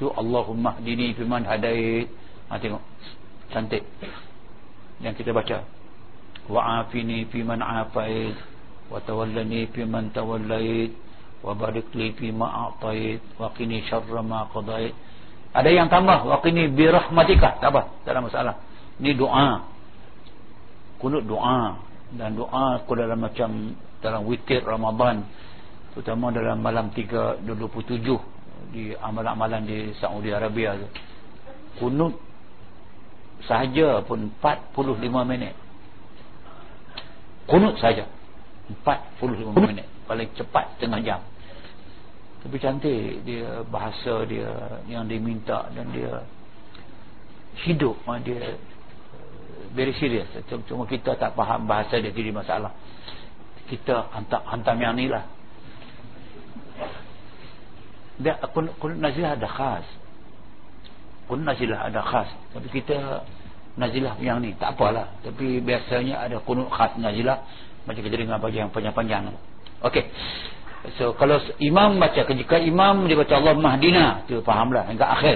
Tu Allahumma dini firman hadait. Ha, tengok. Cantik. Yang kita baca. Wa'afini fi man afait. Wa tawallani fi man tawallait wa barik li fi ma a'tait wa qini syarra ma qadait ada yang tambah wa qini bi rahmatika tak apa tak ada masalah. Ni doa. Kunut doa. Dan doa aku dalam macam dalam witir Ramadan. Terutama dalam malam 3 27 di amalan-amalan di Saudi Arabia tu. Kunut sahaja pun 45 minit. Kunut saja 45 minit. Paling cepat setengah jam tapi cantik dia bahasa dia yang diminta dan dia hidup dia very serious. Cuma kita tak faham bahasa dia jadi masalah. Kita hantar hantar yang ni lah. Dia kunut, nazilah ada khas. Kunut nazilah ada khas. Tapi kita nazilah yang ni tak apalah. Tapi biasanya ada kunut khas nazilah. Macam kita dengar bagi yang panjang-panjang. Ok so kalau imam baca jika imam dia baca Allah mahdina tu fahamlah. Hingga akhir